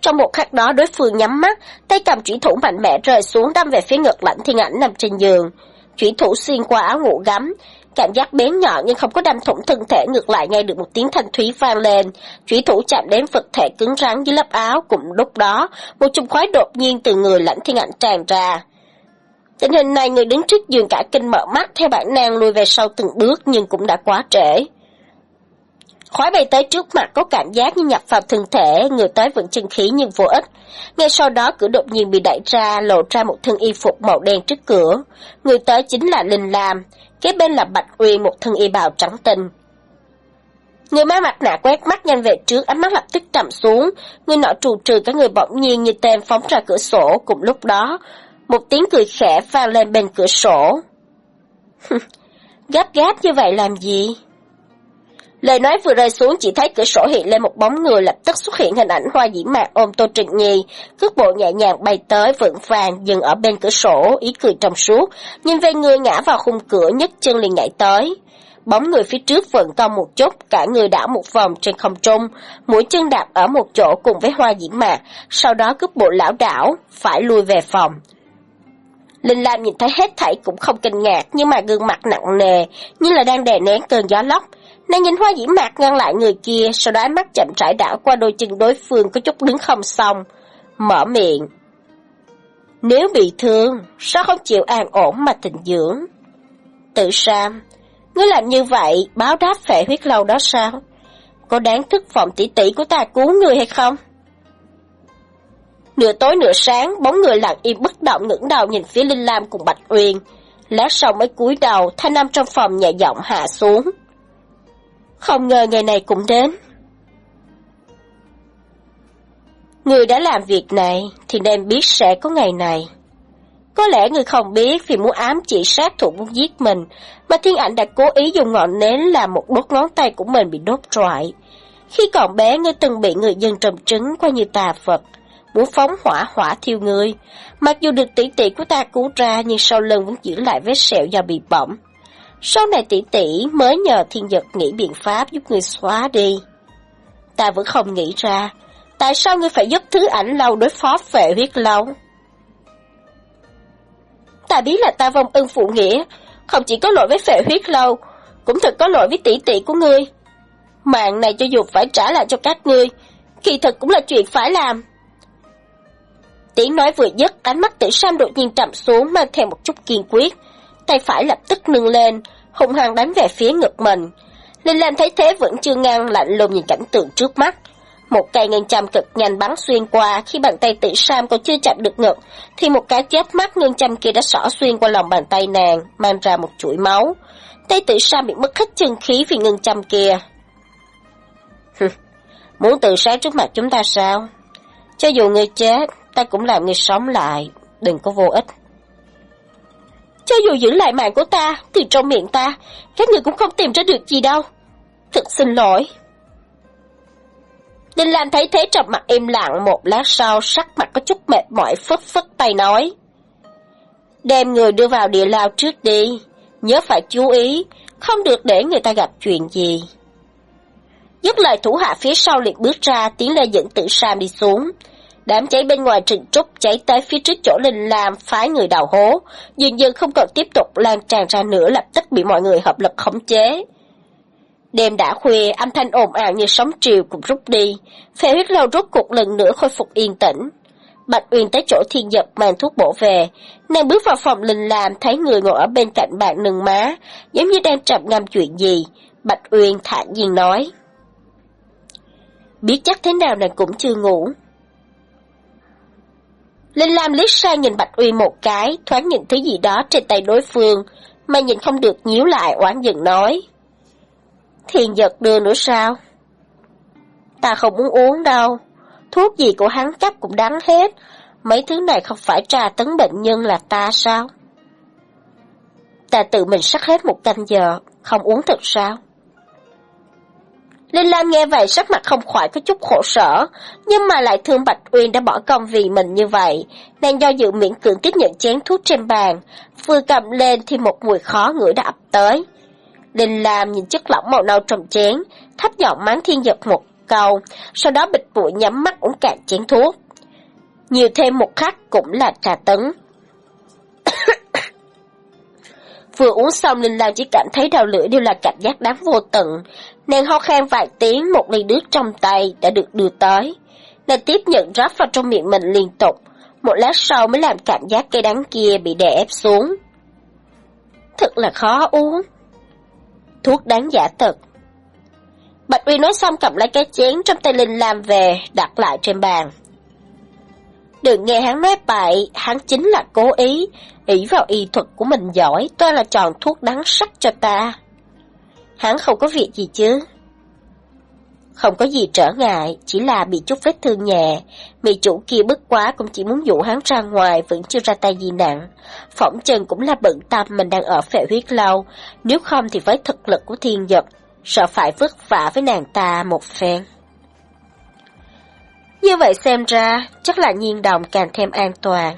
Trong một khắc đó đối phương nhắm mắt, tay cầm chủy thủ mạnh mẽ rơi xuống đâm về phía ngực lạnh thiên ảnh nằm trên giường. Chủy thủ xuyên qua áo ngủ gắm, cảm giác bén nhọn nhưng không có đâm thủng thân thể ngược lại nghe được một tiếng thanh thúy vang lên. Chủy thủ chạm đến vật thể cứng rắn dưới lớp áo cùng lúc đó, một chùm khói đột nhiên từ người lãnh thiên ảnh tràn ra. Tình hình này người đứng trước giường cả kinh mở mắt theo bản năng lùi về sau từng bước nhưng cũng đã quá trễ. Khói bay tới trước mặt có cảm giác như nhập vào thân thể, người tới vẫn chân khí nhưng vô ích. Ngay sau đó cửa đột nhiên bị đẩy ra, lộ ra một thân y phục màu đen trước cửa. Người tới chính là Linh Lam, kế bên là Bạch uy một thân y bào trắng tinh. Người mang mặt nạ quét mắt nhanh về trước, ánh mắt lập tức trầm xuống, người nọ trù trừ cả người bỗng nhiên như tên phóng ra cửa sổ, cùng lúc đó, một tiếng cười khẽ vang lên bên cửa sổ. gấp gáp như vậy làm gì? Lời nói vừa rơi xuống chỉ thấy cửa sổ hiện lên một bóng người lập tức xuất hiện hình ảnh hoa dĩ mạc ôm Tô Trịnh Nhi, cước bộ nhẹ nhàng bay tới vượng vàng dừng ở bên cửa sổ, ý cười trong suốt, nhìn về người ngã vào khung cửa nhấc chân liền nhảy tới. Bóng người phía trước vượng cao một chút, cả người đảo một vòng trên không trung, mũi chân đạp ở một chỗ cùng với hoa dĩ mạc, sau đó cướp bộ lão đảo, phải lui về phòng. Linh Lam nhìn thấy hết thảy cũng không kinh ngạc, nhưng mà gương mặt nặng nề, như là đang đè nén cơn gió lốc. Nàng nhìn hoa dĩ mạc ngăn lại người kia, sau đó ánh mắt chậm rãi đảo qua đôi chân đối phương có chút đứng không xong. Mở miệng. Nếu bị thương, sao không chịu an ổn mà tình dưỡng? Tự Sam, ngươi làm như vậy, báo đáp phệ huyết lâu đó sao? Có đáng thức phòng tỷ tỷ của ta cứu người hay không? Nửa tối nửa sáng, bóng người lặng im bất động ngẩng đầu nhìn phía Linh Lam cùng Bạch Uyên. Lát sau mới cúi đầu, thanh nam trong phòng nhẹ giọng hạ xuống. Không ngờ ngày này cũng đến. Người đã làm việc này thì nên biết sẽ có ngày này. Có lẽ người không biết vì muốn ám chỉ sát thủ muốn giết mình, mà thiên ảnh đã cố ý dùng ngọn nến làm một đốt ngón tay của mình bị đốt trọi. Khi còn bé, ngươi từng bị người dân trầm trứng qua như tà Phật, muốn phóng hỏa hỏa thiêu người. Mặc dù được tỷ tỷ của ta cứu ra nhưng sau lưng vẫn giữ lại vết sẹo do bị bỏng. Sau này tỷ tỷ mới nhờ thiên giật nghĩ biện pháp giúp ngươi xóa đi. Ta vẫn không nghĩ ra, tại sao ngươi phải giúp thứ ảnh lâu đối phó vệ huyết lâu? Ta biết là ta vong ân phụ nghĩa, không chỉ có lỗi với vệ huyết lâu, cũng thật có lỗi với tỷ tỷ của ngươi. Mạng này cho dù phải trả lại cho các ngươi, kỳ thật cũng là chuyện phải làm. Tiếng nói vừa dứt, ánh mắt tử Sam đột nhiên trầm xuống mang theo một chút kiên quyết. Tay phải lập tức nâng lên, hung hăng đánh về phía ngực mình. Linh Lam thấy thế vẫn chưa ngăn lạnh lùng nhìn cảnh tượng trước mắt. Một cây ngân châm cực nhanh bắn xuyên qua, khi bàn tay tỷ Sam còn chưa chạm được ngực, thì một cái chớp mắt ngân châm kia đã xỏ xuyên qua lòng bàn tay nàng, mang ra một chuỗi máu. Tay tỷ Sam bị mất hết chân khí vì ngân châm kia. Muốn tự sát trước mặt chúng ta sao? Cho dù người chết, ta cũng làm người sống lại, đừng có vô ích. Cho dù giữ lại mạng của ta, từ trong miệng ta, các người cũng không tìm ra được gì đâu. Thật xin lỗi. Đinh Lan thấy thế trầm mặt im lặng một lát sau, sắc mặt có chút mệt mỏi phất phất tay nói. Đem người đưa vào địa lao trước đi, nhớ phải chú ý, không được để người ta gặp chuyện gì. Dứt lời thủ hạ phía sau liền bước ra, tiến lên dẫn tử Sam đi xuống. Đám cháy bên ngoài trình trúc cháy tới phía trước chỗ Linh Lam phái người đào hố, dường như không còn tiếp tục lan tràn ra nữa lập tức bị mọi người hợp lực khống chế. Đêm đã khuya, âm thanh ồn ào như sóng triều cũng rút đi, phê huyết lâu rút cục lần nữa khôi phục yên tĩnh. Bạch Uyên tới chỗ thiên dập mang thuốc bổ về, nàng bước vào phòng Linh Lam thấy người ngồi ở bên cạnh bạn nâng má, giống như đang trầm ngâm chuyện gì. Bạch Uyên thản nhiên nói. Biết chắc thế nào nàng cũng chưa ngủ, Linh Lam liếc sang nhìn Bạch Uy một cái, thoáng nhìn thứ gì đó trên tay đối phương, mà nhìn không được nhíu lại oán giận nói. Thiền giật đưa nữa sao? Ta không muốn uống đâu, thuốc gì của hắn cấp cũng đắng hết, mấy thứ này không phải trà tấn bệnh nhân là ta sao? Ta tự mình sắc hết một canh giờ, không uống thật sao? Linh Lam nghe vậy sắc mặt không khỏi có chút khổ sở, nhưng mà lại thương Bạch Uyên đã bỏ công vì mình như vậy. Nàng do dự miễn cưỡng tiếp nhận chén thuốc trên bàn, vừa cầm lên thì một mùi khó ngửi đã ập tới. Linh Lam nhìn chất lỏng màu nâu trong chén, thấp giọng mắng thiên giật một câu, sau đó bịt bụi nhắm mắt uống cạn chén thuốc. Nhiều thêm một khắc cũng là trà tấn. Vừa uống xong Linh Lam chỉ cảm thấy đau lưỡi đều là cảm giác đáng vô tận, Nàng ho khan vài tiếng, một ly nước trong tay đã được đưa tới. Nàng tiếp nhận rót vào trong miệng mình liên tục, một lát sau mới làm cảm giác cây đắng kia bị đè ép xuống. Thật là khó uống. Thuốc đáng giả thật. Bạch Uy nói xong cầm lấy cái chén trong tay Linh làm về, đặt lại trên bàn. Đừng nghe hắn nói bậy, hắn chính là cố ý, ý vào y thuật của mình giỏi, tôi là tròn thuốc đắng sắc cho ta. Hắn không có việc gì chứ? Không có gì trở ngại, chỉ là bị chút vết thương nhẹ. Mị chủ kia bức quá cũng chỉ muốn dụ hắn ra ngoài, vẫn chưa ra tay gì nặng. Phỏng chân cũng là bận tâm mình đang ở phệ huyết lâu, nếu không thì với thực lực của thiên dật, sợ phải vất vả với nàng ta một phen. Như vậy xem ra, chắc là nhiên đồng càng thêm an toàn.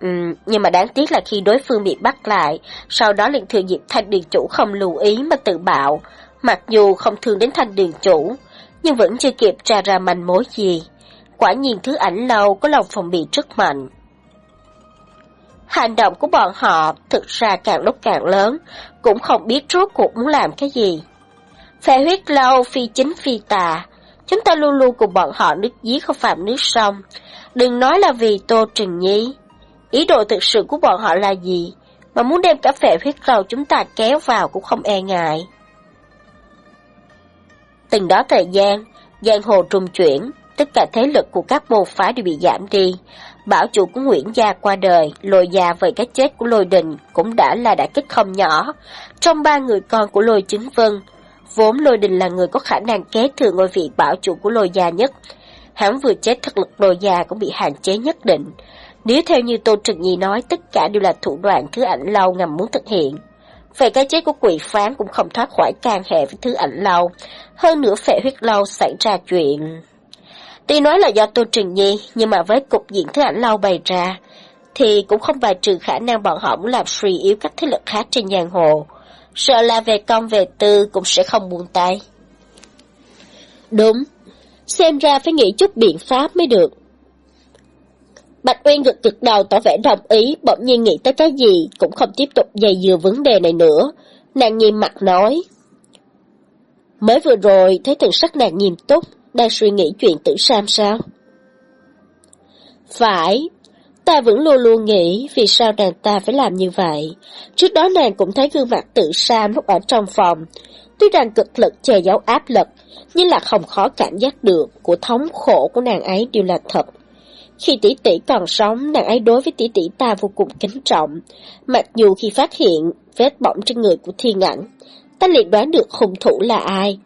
Ừ, nhưng mà đáng tiếc là khi đối phương bị bắt lại, sau đó liền thừa dịp thanh điện chủ không lưu ý mà tự bạo, mặc dù không thương đến thanh điện chủ, nhưng vẫn chưa kịp tra ra manh mối gì. Quả nhiên thứ ảnh lâu có lòng phòng bị rất mạnh. Hành động của bọn họ thực ra càng lúc càng lớn, cũng không biết rốt cuộc muốn làm cái gì. Phè huyết lâu phi chính phi tà, chúng ta luôn luôn cùng bọn họ nước giếng không phạm nước sông. Đừng nói là vì Tô Trình Nhi. Ý đồ thực sự của bọn họ là gì, mà muốn đem cả phệ huyết lâu chúng ta kéo vào cũng không e ngại. Từng đó thời gian, giang hồ trùng chuyển, tất cả thế lực của các môn phái đều bị giảm đi. Bảo chủ của Nguyễn Gia qua đời, lôi gia về cái chết của lôi đình cũng đã là đã kích không nhỏ. Trong ba người con của lôi chứng vân, vốn lôi đình là người có khả năng kế thừa ngôi vị bảo chủ của lôi gia nhất. Hắn vừa chết thực lực lôi gia cũng bị hạn chế nhất định. Nếu theo như Tô Trực Nhi nói, tất cả đều là thủ đoạn thứ ảnh lâu ngầm muốn thực hiện. Về cái chết của quỷ phán cũng không thoát khỏi can hệ với thứ ảnh lâu. Hơn nữa phệ huyết lâu xảy ra chuyện. Tuy nói là do Tô Trình Nhi, nhưng mà với cục diện thứ ảnh lâu bày ra, thì cũng không bài trừ khả năng bọn họ muốn làm suy yếu các thế lực khác trên giang hồ. Sợ là về công về tư cũng sẽ không buông tay. Đúng, xem ra phải nghĩ chút biện pháp mới được. Bạch Uyên gật gật đầu tỏ vẻ đồng ý, bỗng nhiên nghĩ tới cái gì, cũng không tiếp tục dày dừa vấn đề này nữa. Nàng nghiêm mặt nói. Mới vừa rồi, thấy thần sắc nàng nghiêm túc, đang suy nghĩ chuyện tử Sam sao? Phải, ta vẫn luôn luôn nghĩ vì sao nàng ta phải làm như vậy. Trước đó nàng cũng thấy gương mặt tự Sam lúc ở trong phòng. Tuy rằng cực lực che giấu áp lực, nhưng là không khó cảm giác được của thống khổ của nàng ấy đều là thật. Khi tỷ tỷ còn sống, nàng ấy đối với tỷ tỷ ta vô cùng kính trọng. Mặc dù khi phát hiện vết bỏng trên người của thiên ảnh, ta liền đoán được hung thủ là ai,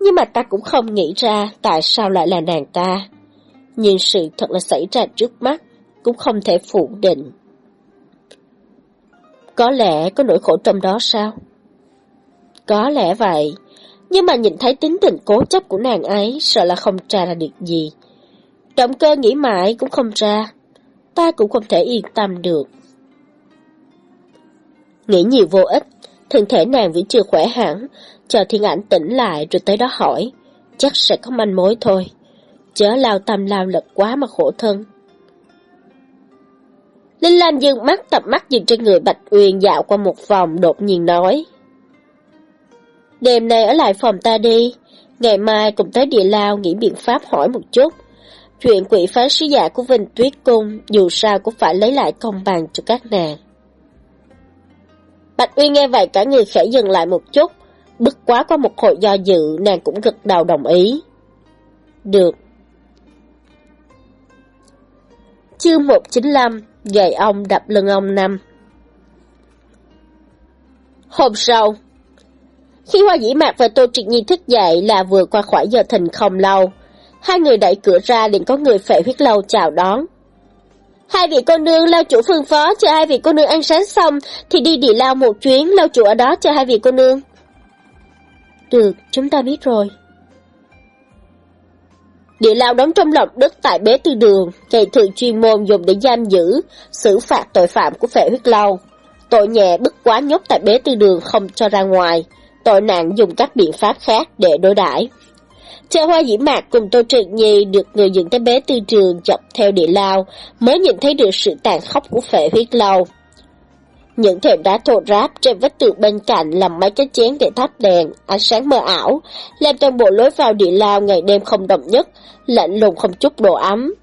nhưng mà ta cũng không nghĩ ra tại sao lại là nàng ta. Nhưng sự thật là xảy ra trước mắt, cũng không thể phủ định. Có lẽ có nỗi khổ trong đó sao? Có lẽ vậy, nhưng mà nhìn thấy tính tình cố chấp của nàng ấy, sợ là không tra ra được gì. Động cơ nghĩ mãi cũng không ra, ta cũng không thể yên tâm được. Nghĩ nhiều vô ích, thân thể nàng vẫn chưa khỏe hẳn, chờ thiên ảnh tỉnh lại rồi tới đó hỏi, chắc sẽ có manh mối thôi. Chớ lao tâm lao lực quá mà khổ thân. Linh Lam dương mắt tập mắt dừng trên người Bạch Uyên dạo qua một vòng đột nhiên nói. Đêm nay ở lại phòng ta đi, ngày mai cùng tới địa lao nghĩ biện pháp hỏi một chút. Chuyện quỷ phá sứ giả của Vinh Tuyết Cung dù sao cũng phải lấy lại công bằng cho các nàng. Bạch Uy nghe vậy cả người khẽ dừng lại một chút, bức quá qua một hồi do dự, nàng cũng gật đầu đồng ý. Được. Chương 195, gầy ông đập lưng ông năm. Hôm sau, khi Hoa Dĩ Mạc và Tô Triệt Nhi thức dậy là vừa qua khỏi giờ thình không lâu, Hai người đẩy cửa ra liền có người phệ huyết lâu chào đón. Hai vị cô nương lao chủ phương phó chờ hai vị cô nương ăn sáng xong thì đi địa lao một chuyến lao chủ ở đó chờ hai vị cô nương. Được, chúng ta biết rồi. Địa lao đóng trong lòng đất tại bế tư đường, ngày thường chuyên môn dùng để giam giữ, xử phạt tội phạm của phệ huyết lâu. Tội nhẹ bức quá nhốt tại bế tư đường không cho ra ngoài, tội nặng dùng các biện pháp khác để đối đãi. Chờ hoa dĩ mạc cùng Tô Trịnh Nhi được người dựng cái bé tư trường dọc theo địa lao, mới nhìn thấy được sự tàn khốc của phệ huyết lâu. Những thềm đá thô ráp trên vách tường bên cạnh làm mấy cái chén để thắp đèn, ánh sáng mờ ảo, làm toàn bộ lối vào địa lao ngày đêm không đồng nhất, lạnh lùng không chút độ ấm.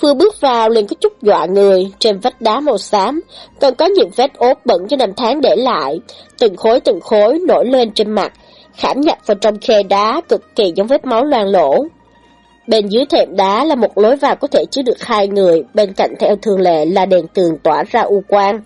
Vừa bước vào liền có chút dọa người, trên vách đá màu xám, còn có những vết ốp bẩn cho năm tháng để lại, từng khối từng khối nổi lên trên mặt, khảm nhập vào trong khe đá cực kỳ giống vết máu loang lỗ. Bên dưới thềm đá là một lối vào có thể chứa được hai người, bên cạnh theo thường lệ là đèn tường tỏa ra u quang.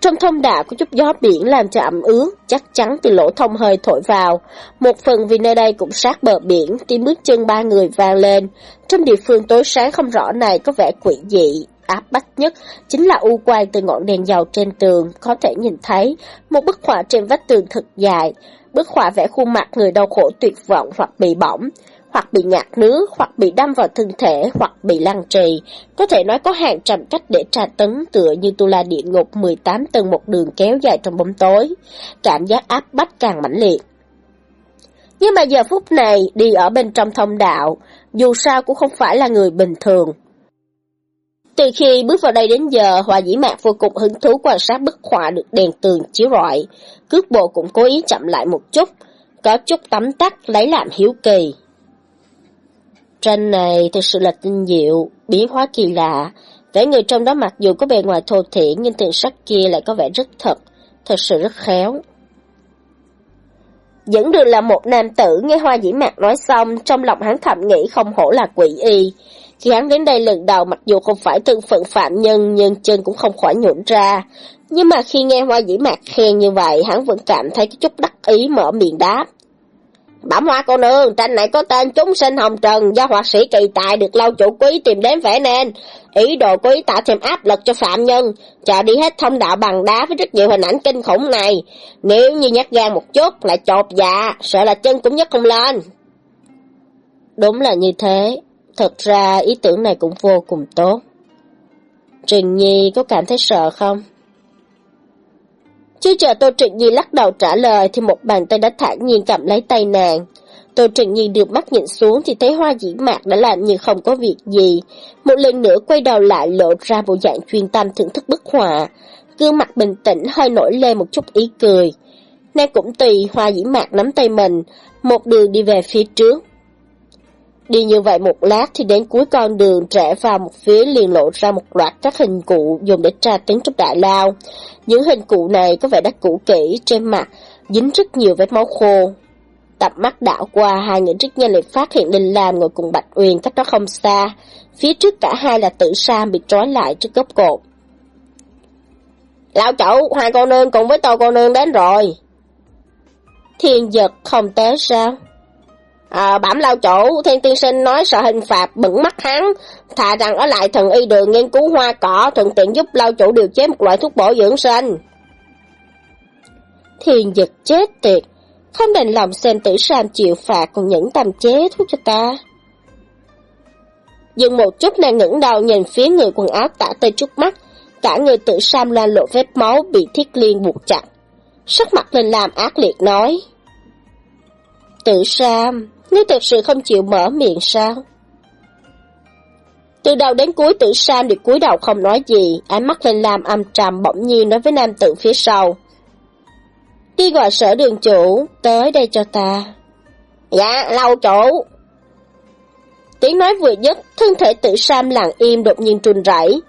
Trong thông đạo có chút gió biển làm cho ẩm ướt, chắc chắn từ lỗ thông hơi thổi vào. Một phần vì nơi đây cũng sát bờ biển, tiếng bước chân ba người vang lên. Trong địa phương tối sáng không rõ này có vẻ quỷ dị, áp bách nhất chính là u quang từ ngọn đèn dầu trên tường, có thể nhìn thấy một bức họa trên vách tường thật dài. Bức họa vẽ khuôn mặt người đau khổ tuyệt vọng hoặc bị bỏng, hoặc bị ngạt nước, hoặc bị đâm vào thân thể, hoặc bị lăng trì. Có thể nói có hàng trăm cách để tra tấn tựa như tu la địa ngục 18 tầng một đường kéo dài trong bóng tối. Cảm giác áp bách càng mãnh liệt. Nhưng mà giờ phút này, đi ở bên trong thông đạo, dù sao cũng không phải là người bình thường. Từ khi bước vào đây đến giờ, Hòa Dĩ Mạc vô cùng hứng thú quan sát bức họa được đèn tường chiếu rọi. Cước bộ cũng cố ý chậm lại một chút, có chút tắm tắt lấy làm hiếu kỳ. Tranh này thực sự là tinh diệu, biến hóa kỳ lạ. Vẻ người trong đó mặc dù có bề ngoài thô thiển nhưng tiền sắc kia lại có vẻ rất thật, thật sự rất khéo. Dẫn đường là một nam tử nghe hoa dĩ mạc nói xong, trong lòng hắn thầm nghĩ không hổ là quỷ y. Khi hắn đến đây lần đầu mặc dù không phải thân phận phạm nhân nhưng chân cũng không khỏi nhũn ra. Nhưng mà khi nghe hoa dĩ mạc khen như vậy, hắn vẫn cảm thấy chút đắc ý mở miệng đáp. Bẩm hoa cô nương, tranh này có tên chúng sinh hồng trần do họa sĩ kỳ tài được lâu chủ quý tìm đến vẽ nên. Ý đồ quý tạo thêm áp lực cho phạm nhân, chờ đi hết thông đạo bằng đá với rất nhiều hình ảnh kinh khủng này. Nếu như nhắc gan một chút lại chột dạ, sợ là chân cũng nhấc không lên. Đúng là như thế, thật ra ý tưởng này cũng vô cùng tốt. Trình Nhi có cảm thấy sợ không? Chưa chờ Tô Trịnh Nhi lắc đầu trả lời thì một bàn tay đã thản nhiên cầm lấy tay nàng. Tô Trịnh Nhi được mắt nhìn xuống thì thấy hoa dĩ mạc đã làm như không có việc gì. Một lần nữa quay đầu lại lộ ra bộ dạng chuyên tâm thưởng thức bức họa. Gương mặt bình tĩnh hơi nổi lên một chút ý cười. Nàng cũng tùy hoa dĩ mạc nắm tay mình, một đường đi về phía trước. Đi như vậy một lát thì đến cuối con đường trẻ vào một phía liền lộ ra một loạt các hình cụ dùng để tra tấn trong đại lao. Những hình cụ này có vẻ đã cũ kỹ, trên mặt dính rất nhiều vết máu khô. Tập mắt đảo qua hai người rất nhanh lại phát hiện linh Lam ngồi cùng Bạch Uyên cách đó không xa. Phía trước cả hai là tử Sam bị trói lại trước gốc cột. Lão chậu, hai con nương cùng với tôi con nương đến rồi. Thiên giật không tới sao? À, bẩm lao chủ, thiên tiên sinh nói sợ hình phạt bẩn mắt hắn, thà rằng ở lại thần y đường nghiên cứu hoa cỏ, thuận tiện giúp lao chủ điều chế một loại thuốc bổ dưỡng sinh. Thiên giật chết tiệt, không đành lòng xem tử sam chịu phạt còn những tầm chế thuốc cho ta. Dừng một chút nàng ngẩng đầu nhìn phía người quần áo tả tơi trước mắt, cả người tử sam loan lộ vết máu bị thiết liên buộc chặt. Sắc mặt lên làm ác liệt nói. Tử sam, Ngươi thật sự không chịu mở miệng sao? Từ đầu đến cuối tử Sam được cúi đầu không nói gì, ánh mắt lên làm âm trầm bỗng nhiên nói với nam tử phía sau. Đi gọi sở đường chủ, tới đây cho ta. Dạ, lâu chủ. Tiếng nói vừa dứt, thân thể tử Sam lặng im đột nhiên trùn rẩy.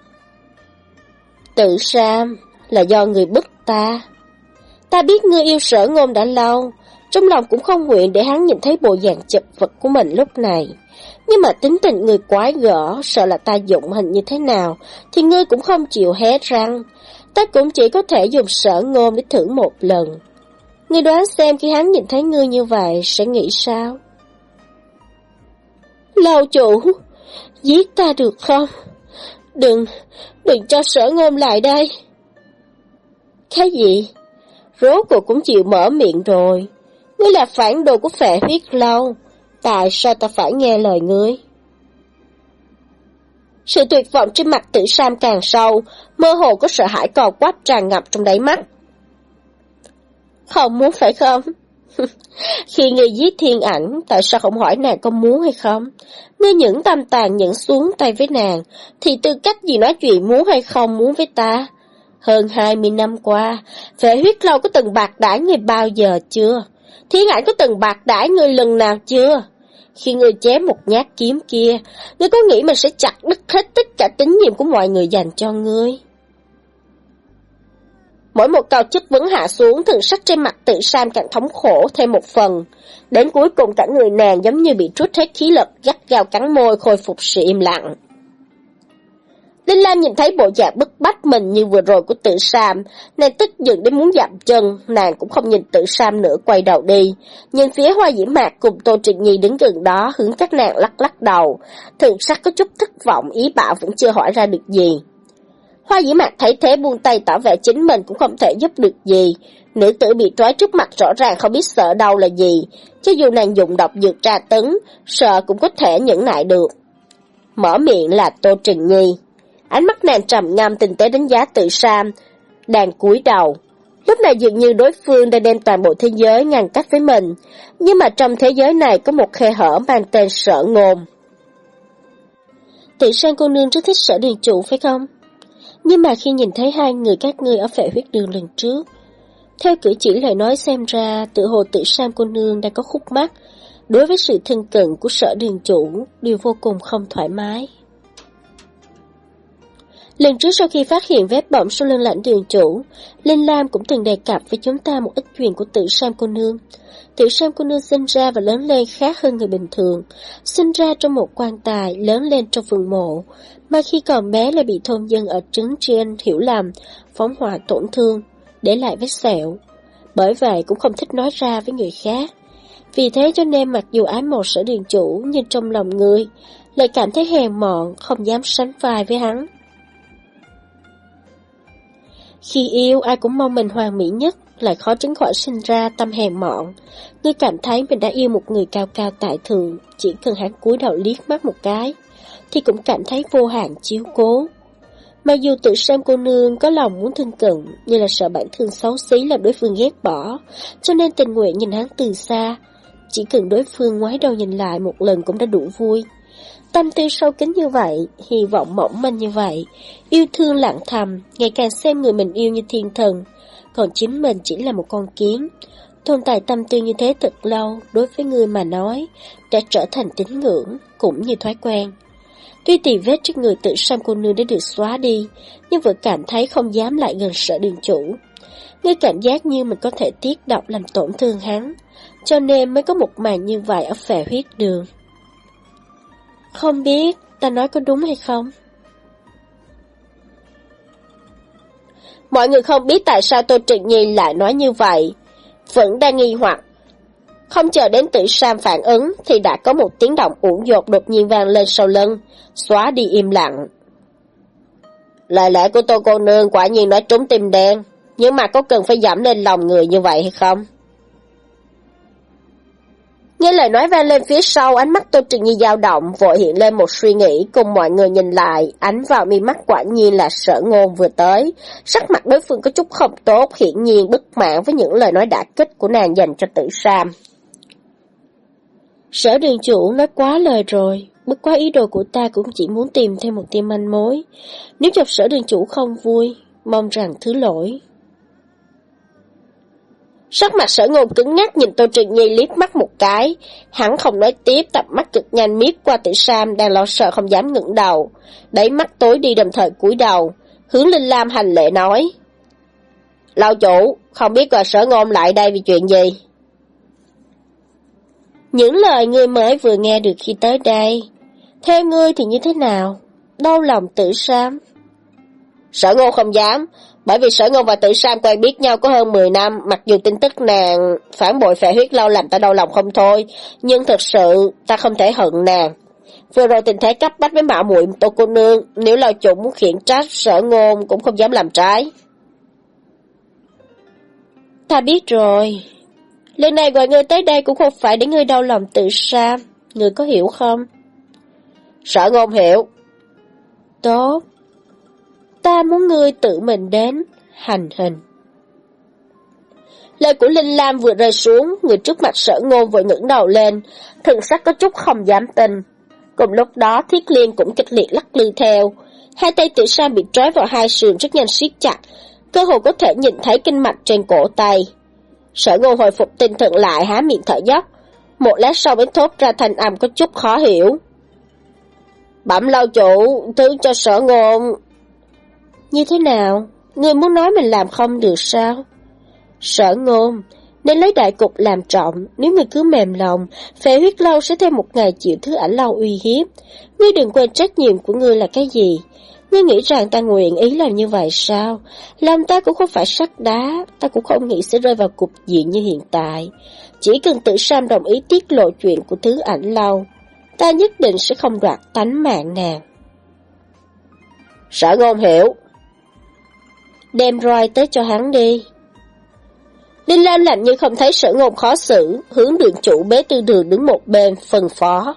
Tử Sam, là do người bức ta. Ta biết ngươi yêu sở ngôn đã lâu, trong lòng cũng không nguyện để hắn nhìn thấy bộ dạng chật vật của mình lúc này. Nhưng mà tính tình người quái gở, sợ là ta dụng hình như thế nào, thì ngươi cũng không chịu hé răng. Ta cũng chỉ có thể dùng sở ngôn để thử một lần. Ngươi đoán xem khi hắn nhìn thấy ngươi như vậy sẽ nghĩ sao? Lâu chủ, giết ta được không? Đừng, đừng cho sở ngôn lại đây. Cái gì? Rốt cuộc cũng chịu mở miệng rồi. Ngươi là phản đồ của phệ huyết lâu, tại sao ta phải nghe lời ngươi? Sự tuyệt vọng trên mặt tử Sam càng sâu, mơ hồ có sợ hãi cò quát tràn ngập trong đáy mắt. Không muốn phải không? Khi ngươi giết thiên ảnh, tại sao không hỏi nàng có muốn hay không? Ngươi những tâm tàn nhẫn xuống tay với nàng, thì tư cách gì nói chuyện muốn hay không muốn với ta? Hơn hai mươi năm qua, phệ huyết lâu có từng bạc đãi người bao giờ chưa? Thiên Hải có từng bạc đãi ngươi lần nào chưa? Khi ngươi chém một nhát kiếm kia, ngươi có nghĩ mình sẽ chặt đứt hết tất cả tín nhiệm của mọi người dành cho ngươi? Mỗi một câu chất vấn hạ xuống, thần sắc trên mặt tự Sam càng thống khổ thêm một phần. Đến cuối cùng cả người nàng giống như bị trút hết khí lực, gắt gao cắn môi khôi phục sự im lặng. Linh Lam nhìn thấy bộ dạng bức bách mình như vừa rồi của tự Sam, nàng tức giận đến muốn dặm chân, nàng cũng không nhìn tự Sam nữa quay đầu đi. Nhìn phía hoa diễm mạc cùng Tô Trịnh Nhi đứng gần đó hướng các nàng lắc lắc đầu, thượng sắc có chút thất vọng ý bảo vẫn chưa hỏi ra được gì. Hoa dĩ mạc thấy thế buông tay tỏ vẻ chính mình cũng không thể giúp được gì. Nữ tử bị trói trước mặt rõ ràng không biết sợ đau là gì. Cho dù nàng dùng độc dược tra tấn, sợ cũng có thể nhẫn nại được. Mở miệng là Tô Trình Nhi. Ánh mắt nàng trầm ngâm tinh tế đánh giá tự Sam, đang cúi đầu. Lúc này dường như đối phương đã đem toàn bộ thế giới ngăn cách với mình, nhưng mà trong thế giới này có một khe hở mang tên sở ngôn. Tự sang cô nương rất thích sở điền chủ phải không? Nhưng mà khi nhìn thấy hai người các ngươi ở phệ huyết đường lần trước, theo cử chỉ lời nói xem ra tự hồ tự Sam cô nương đang có khúc mắc, đối với sự thân cận của sở đường chủ đều vô cùng không thoải mái. Lần trước sau khi phát hiện vết bỏng sau lưng lãnh đường chủ, Linh Lam cũng từng đề cập với chúng ta một ít chuyện của tử Sam cô nương. tiểu Sam cô nương sinh ra và lớn lên khác hơn người bình thường, sinh ra trong một quan tài, lớn lên trong vườn mộ, mà khi còn bé lại bị thôn dân ở trứng trên hiểu lầm, phóng hỏa tổn thương, để lại vết sẹo. Bởi vậy cũng không thích nói ra với người khác. Vì thế cho nên mặc dù ái một sở đường chủ nhưng trong lòng người, lại cảm thấy hèn mọn, không dám sánh vai với hắn. Khi yêu, ai cũng mong mình hoàn mỹ nhất, lại khó tránh khỏi sinh ra tâm hèn mọn. Ngươi cảm thấy mình đã yêu một người cao cao tại thượng, chỉ cần hắn cúi đầu liếc mắt một cái, thì cũng cảm thấy vô hạn chiếu cố. Mặc dù tự xem cô nương có lòng muốn thân cận, nhưng là sợ bản thân xấu xí làm đối phương ghét bỏ, cho nên tình nguyện nhìn hắn từ xa. Chỉ cần đối phương ngoái đầu nhìn lại một lần cũng đã đủ vui. Tâm tư sâu kín như vậy, hy vọng mỏng manh như vậy, yêu thương lặng thầm, ngày càng xem người mình yêu như thiên thần, còn chính mình chỉ là một con kiến. Tồn tại tâm tư như thế thật lâu, đối với người mà nói, đã trở thành tín ngưỡng, cũng như thói quen. Tuy tỷ vết trên người tự Sam cô nương đã được xóa đi, nhưng vẫn cảm thấy không dám lại gần sợ đường chủ. Ngay cảm giác như mình có thể tiết độc làm tổn thương hắn, cho nên mới có một màn như vậy ở phè huyết đường. Không biết ta nói có đúng hay không? Mọi người không biết tại sao Tô Trịnh Nhi lại nói như vậy. Vẫn đang nghi hoặc. Không chờ đến tử Sam phản ứng thì đã có một tiếng động uổng dột đột nhiên vang lên sau lưng, xóa đi im lặng. Lời lẽ của Tô cô nương quả nhiên nói trúng tim đen, nhưng mà có cần phải giảm lên lòng người như vậy hay không? Nghe lời nói vang lên phía sau, ánh mắt Tô Trịnh Nhi dao động, vội hiện lên một suy nghĩ, cùng mọi người nhìn lại, ánh vào mi mắt quả nhiên là sở ngôn vừa tới. Sắc mặt đối phương có chút không tốt, hiển nhiên bất mãn với những lời nói đả kích của nàng dành cho tử Sam. Sở đường chủ nói quá lời rồi, bất quá ý đồ của ta cũng chỉ muốn tìm thêm một tim manh mối. Nếu chọc sở đường chủ không vui, mong rằng thứ lỗi. Sắc mặt sở ngôn cứng ngắc nhìn Tô Trường Nhi liếc mắt một cái. Hắn không nói tiếp, tập mắt cực nhanh miết qua tử Sam đang lo sợ không dám ngẩng đầu. Đẩy mắt tối đi đồng thời cúi đầu, hướng Linh Lam hành lệ nói. Lão chủ, không biết là sở ngôn lại đây vì chuyện gì? Những lời ngươi mới vừa nghe được khi tới đây, theo ngươi thì như thế nào? Đau lòng tử Sam? Sở ngôn không dám, bởi vì sở ngôn và tử Sam quen biết nhau có hơn 10 năm, mặc dù tin tức nàng phản bội phệ huyết lâu làm ta đau lòng không thôi, nhưng thật sự ta không thể hận nàng. Vừa rồi tình thế cấp bách với mạo muội tô cô nương, nếu lao chủ muốn khiển trách sở ngôn cũng không dám làm trái. Ta biết rồi. Lần này gọi ngươi tới đây cũng không phải để ngươi đau lòng tự Sam, ngươi có hiểu không? Sở ngôn hiểu. Tốt, ta muốn ngươi tự mình đến, hành hình. Lời của Linh Lam vừa rơi xuống, người trước mặt sở ngôn vội ngẩng đầu lên, thần sắc có chút không dám tin. Cùng lúc đó thiết liên cũng kịch liệt lắc lư theo, hai tay tiểu Sam bị trói vào hai sườn rất nhanh siết chặt, cơ hồ có thể nhìn thấy kinh mạch trên cổ tay. Sở ngôn hồi phục tinh thần lại há miệng thở dốc, một lát sau mới thốt ra thành âm có chút khó hiểu. Bẩm lâu chủ, thứ cho sở ngôn như thế nào? người muốn nói mình làm không được sao? Sở ngôn, nên lấy đại cục làm trọng, nếu người cứ mềm lòng, phệ huyết lâu sẽ thêm một ngày chịu thứ ảnh lâu uy hiếp. Ngươi đừng quên trách nhiệm của ngươi là cái gì. Ngươi nghĩ rằng ta nguyện ý làm như vậy sao? lòng ta cũng không phải sắt đá, ta cũng không nghĩ sẽ rơi vào cục diện như hiện tại. Chỉ cần tự Sam đồng ý tiết lộ chuyện của thứ ảnh lâu, ta nhất định sẽ không đoạt tánh mạng nàng. Sở ngôn hiểu, Đem roi tới cho hắn đi. Linh Lan lạnh như không thấy sở ngôn khó xử, hướng đường chủ bế tư đường đứng một bên, phân phó.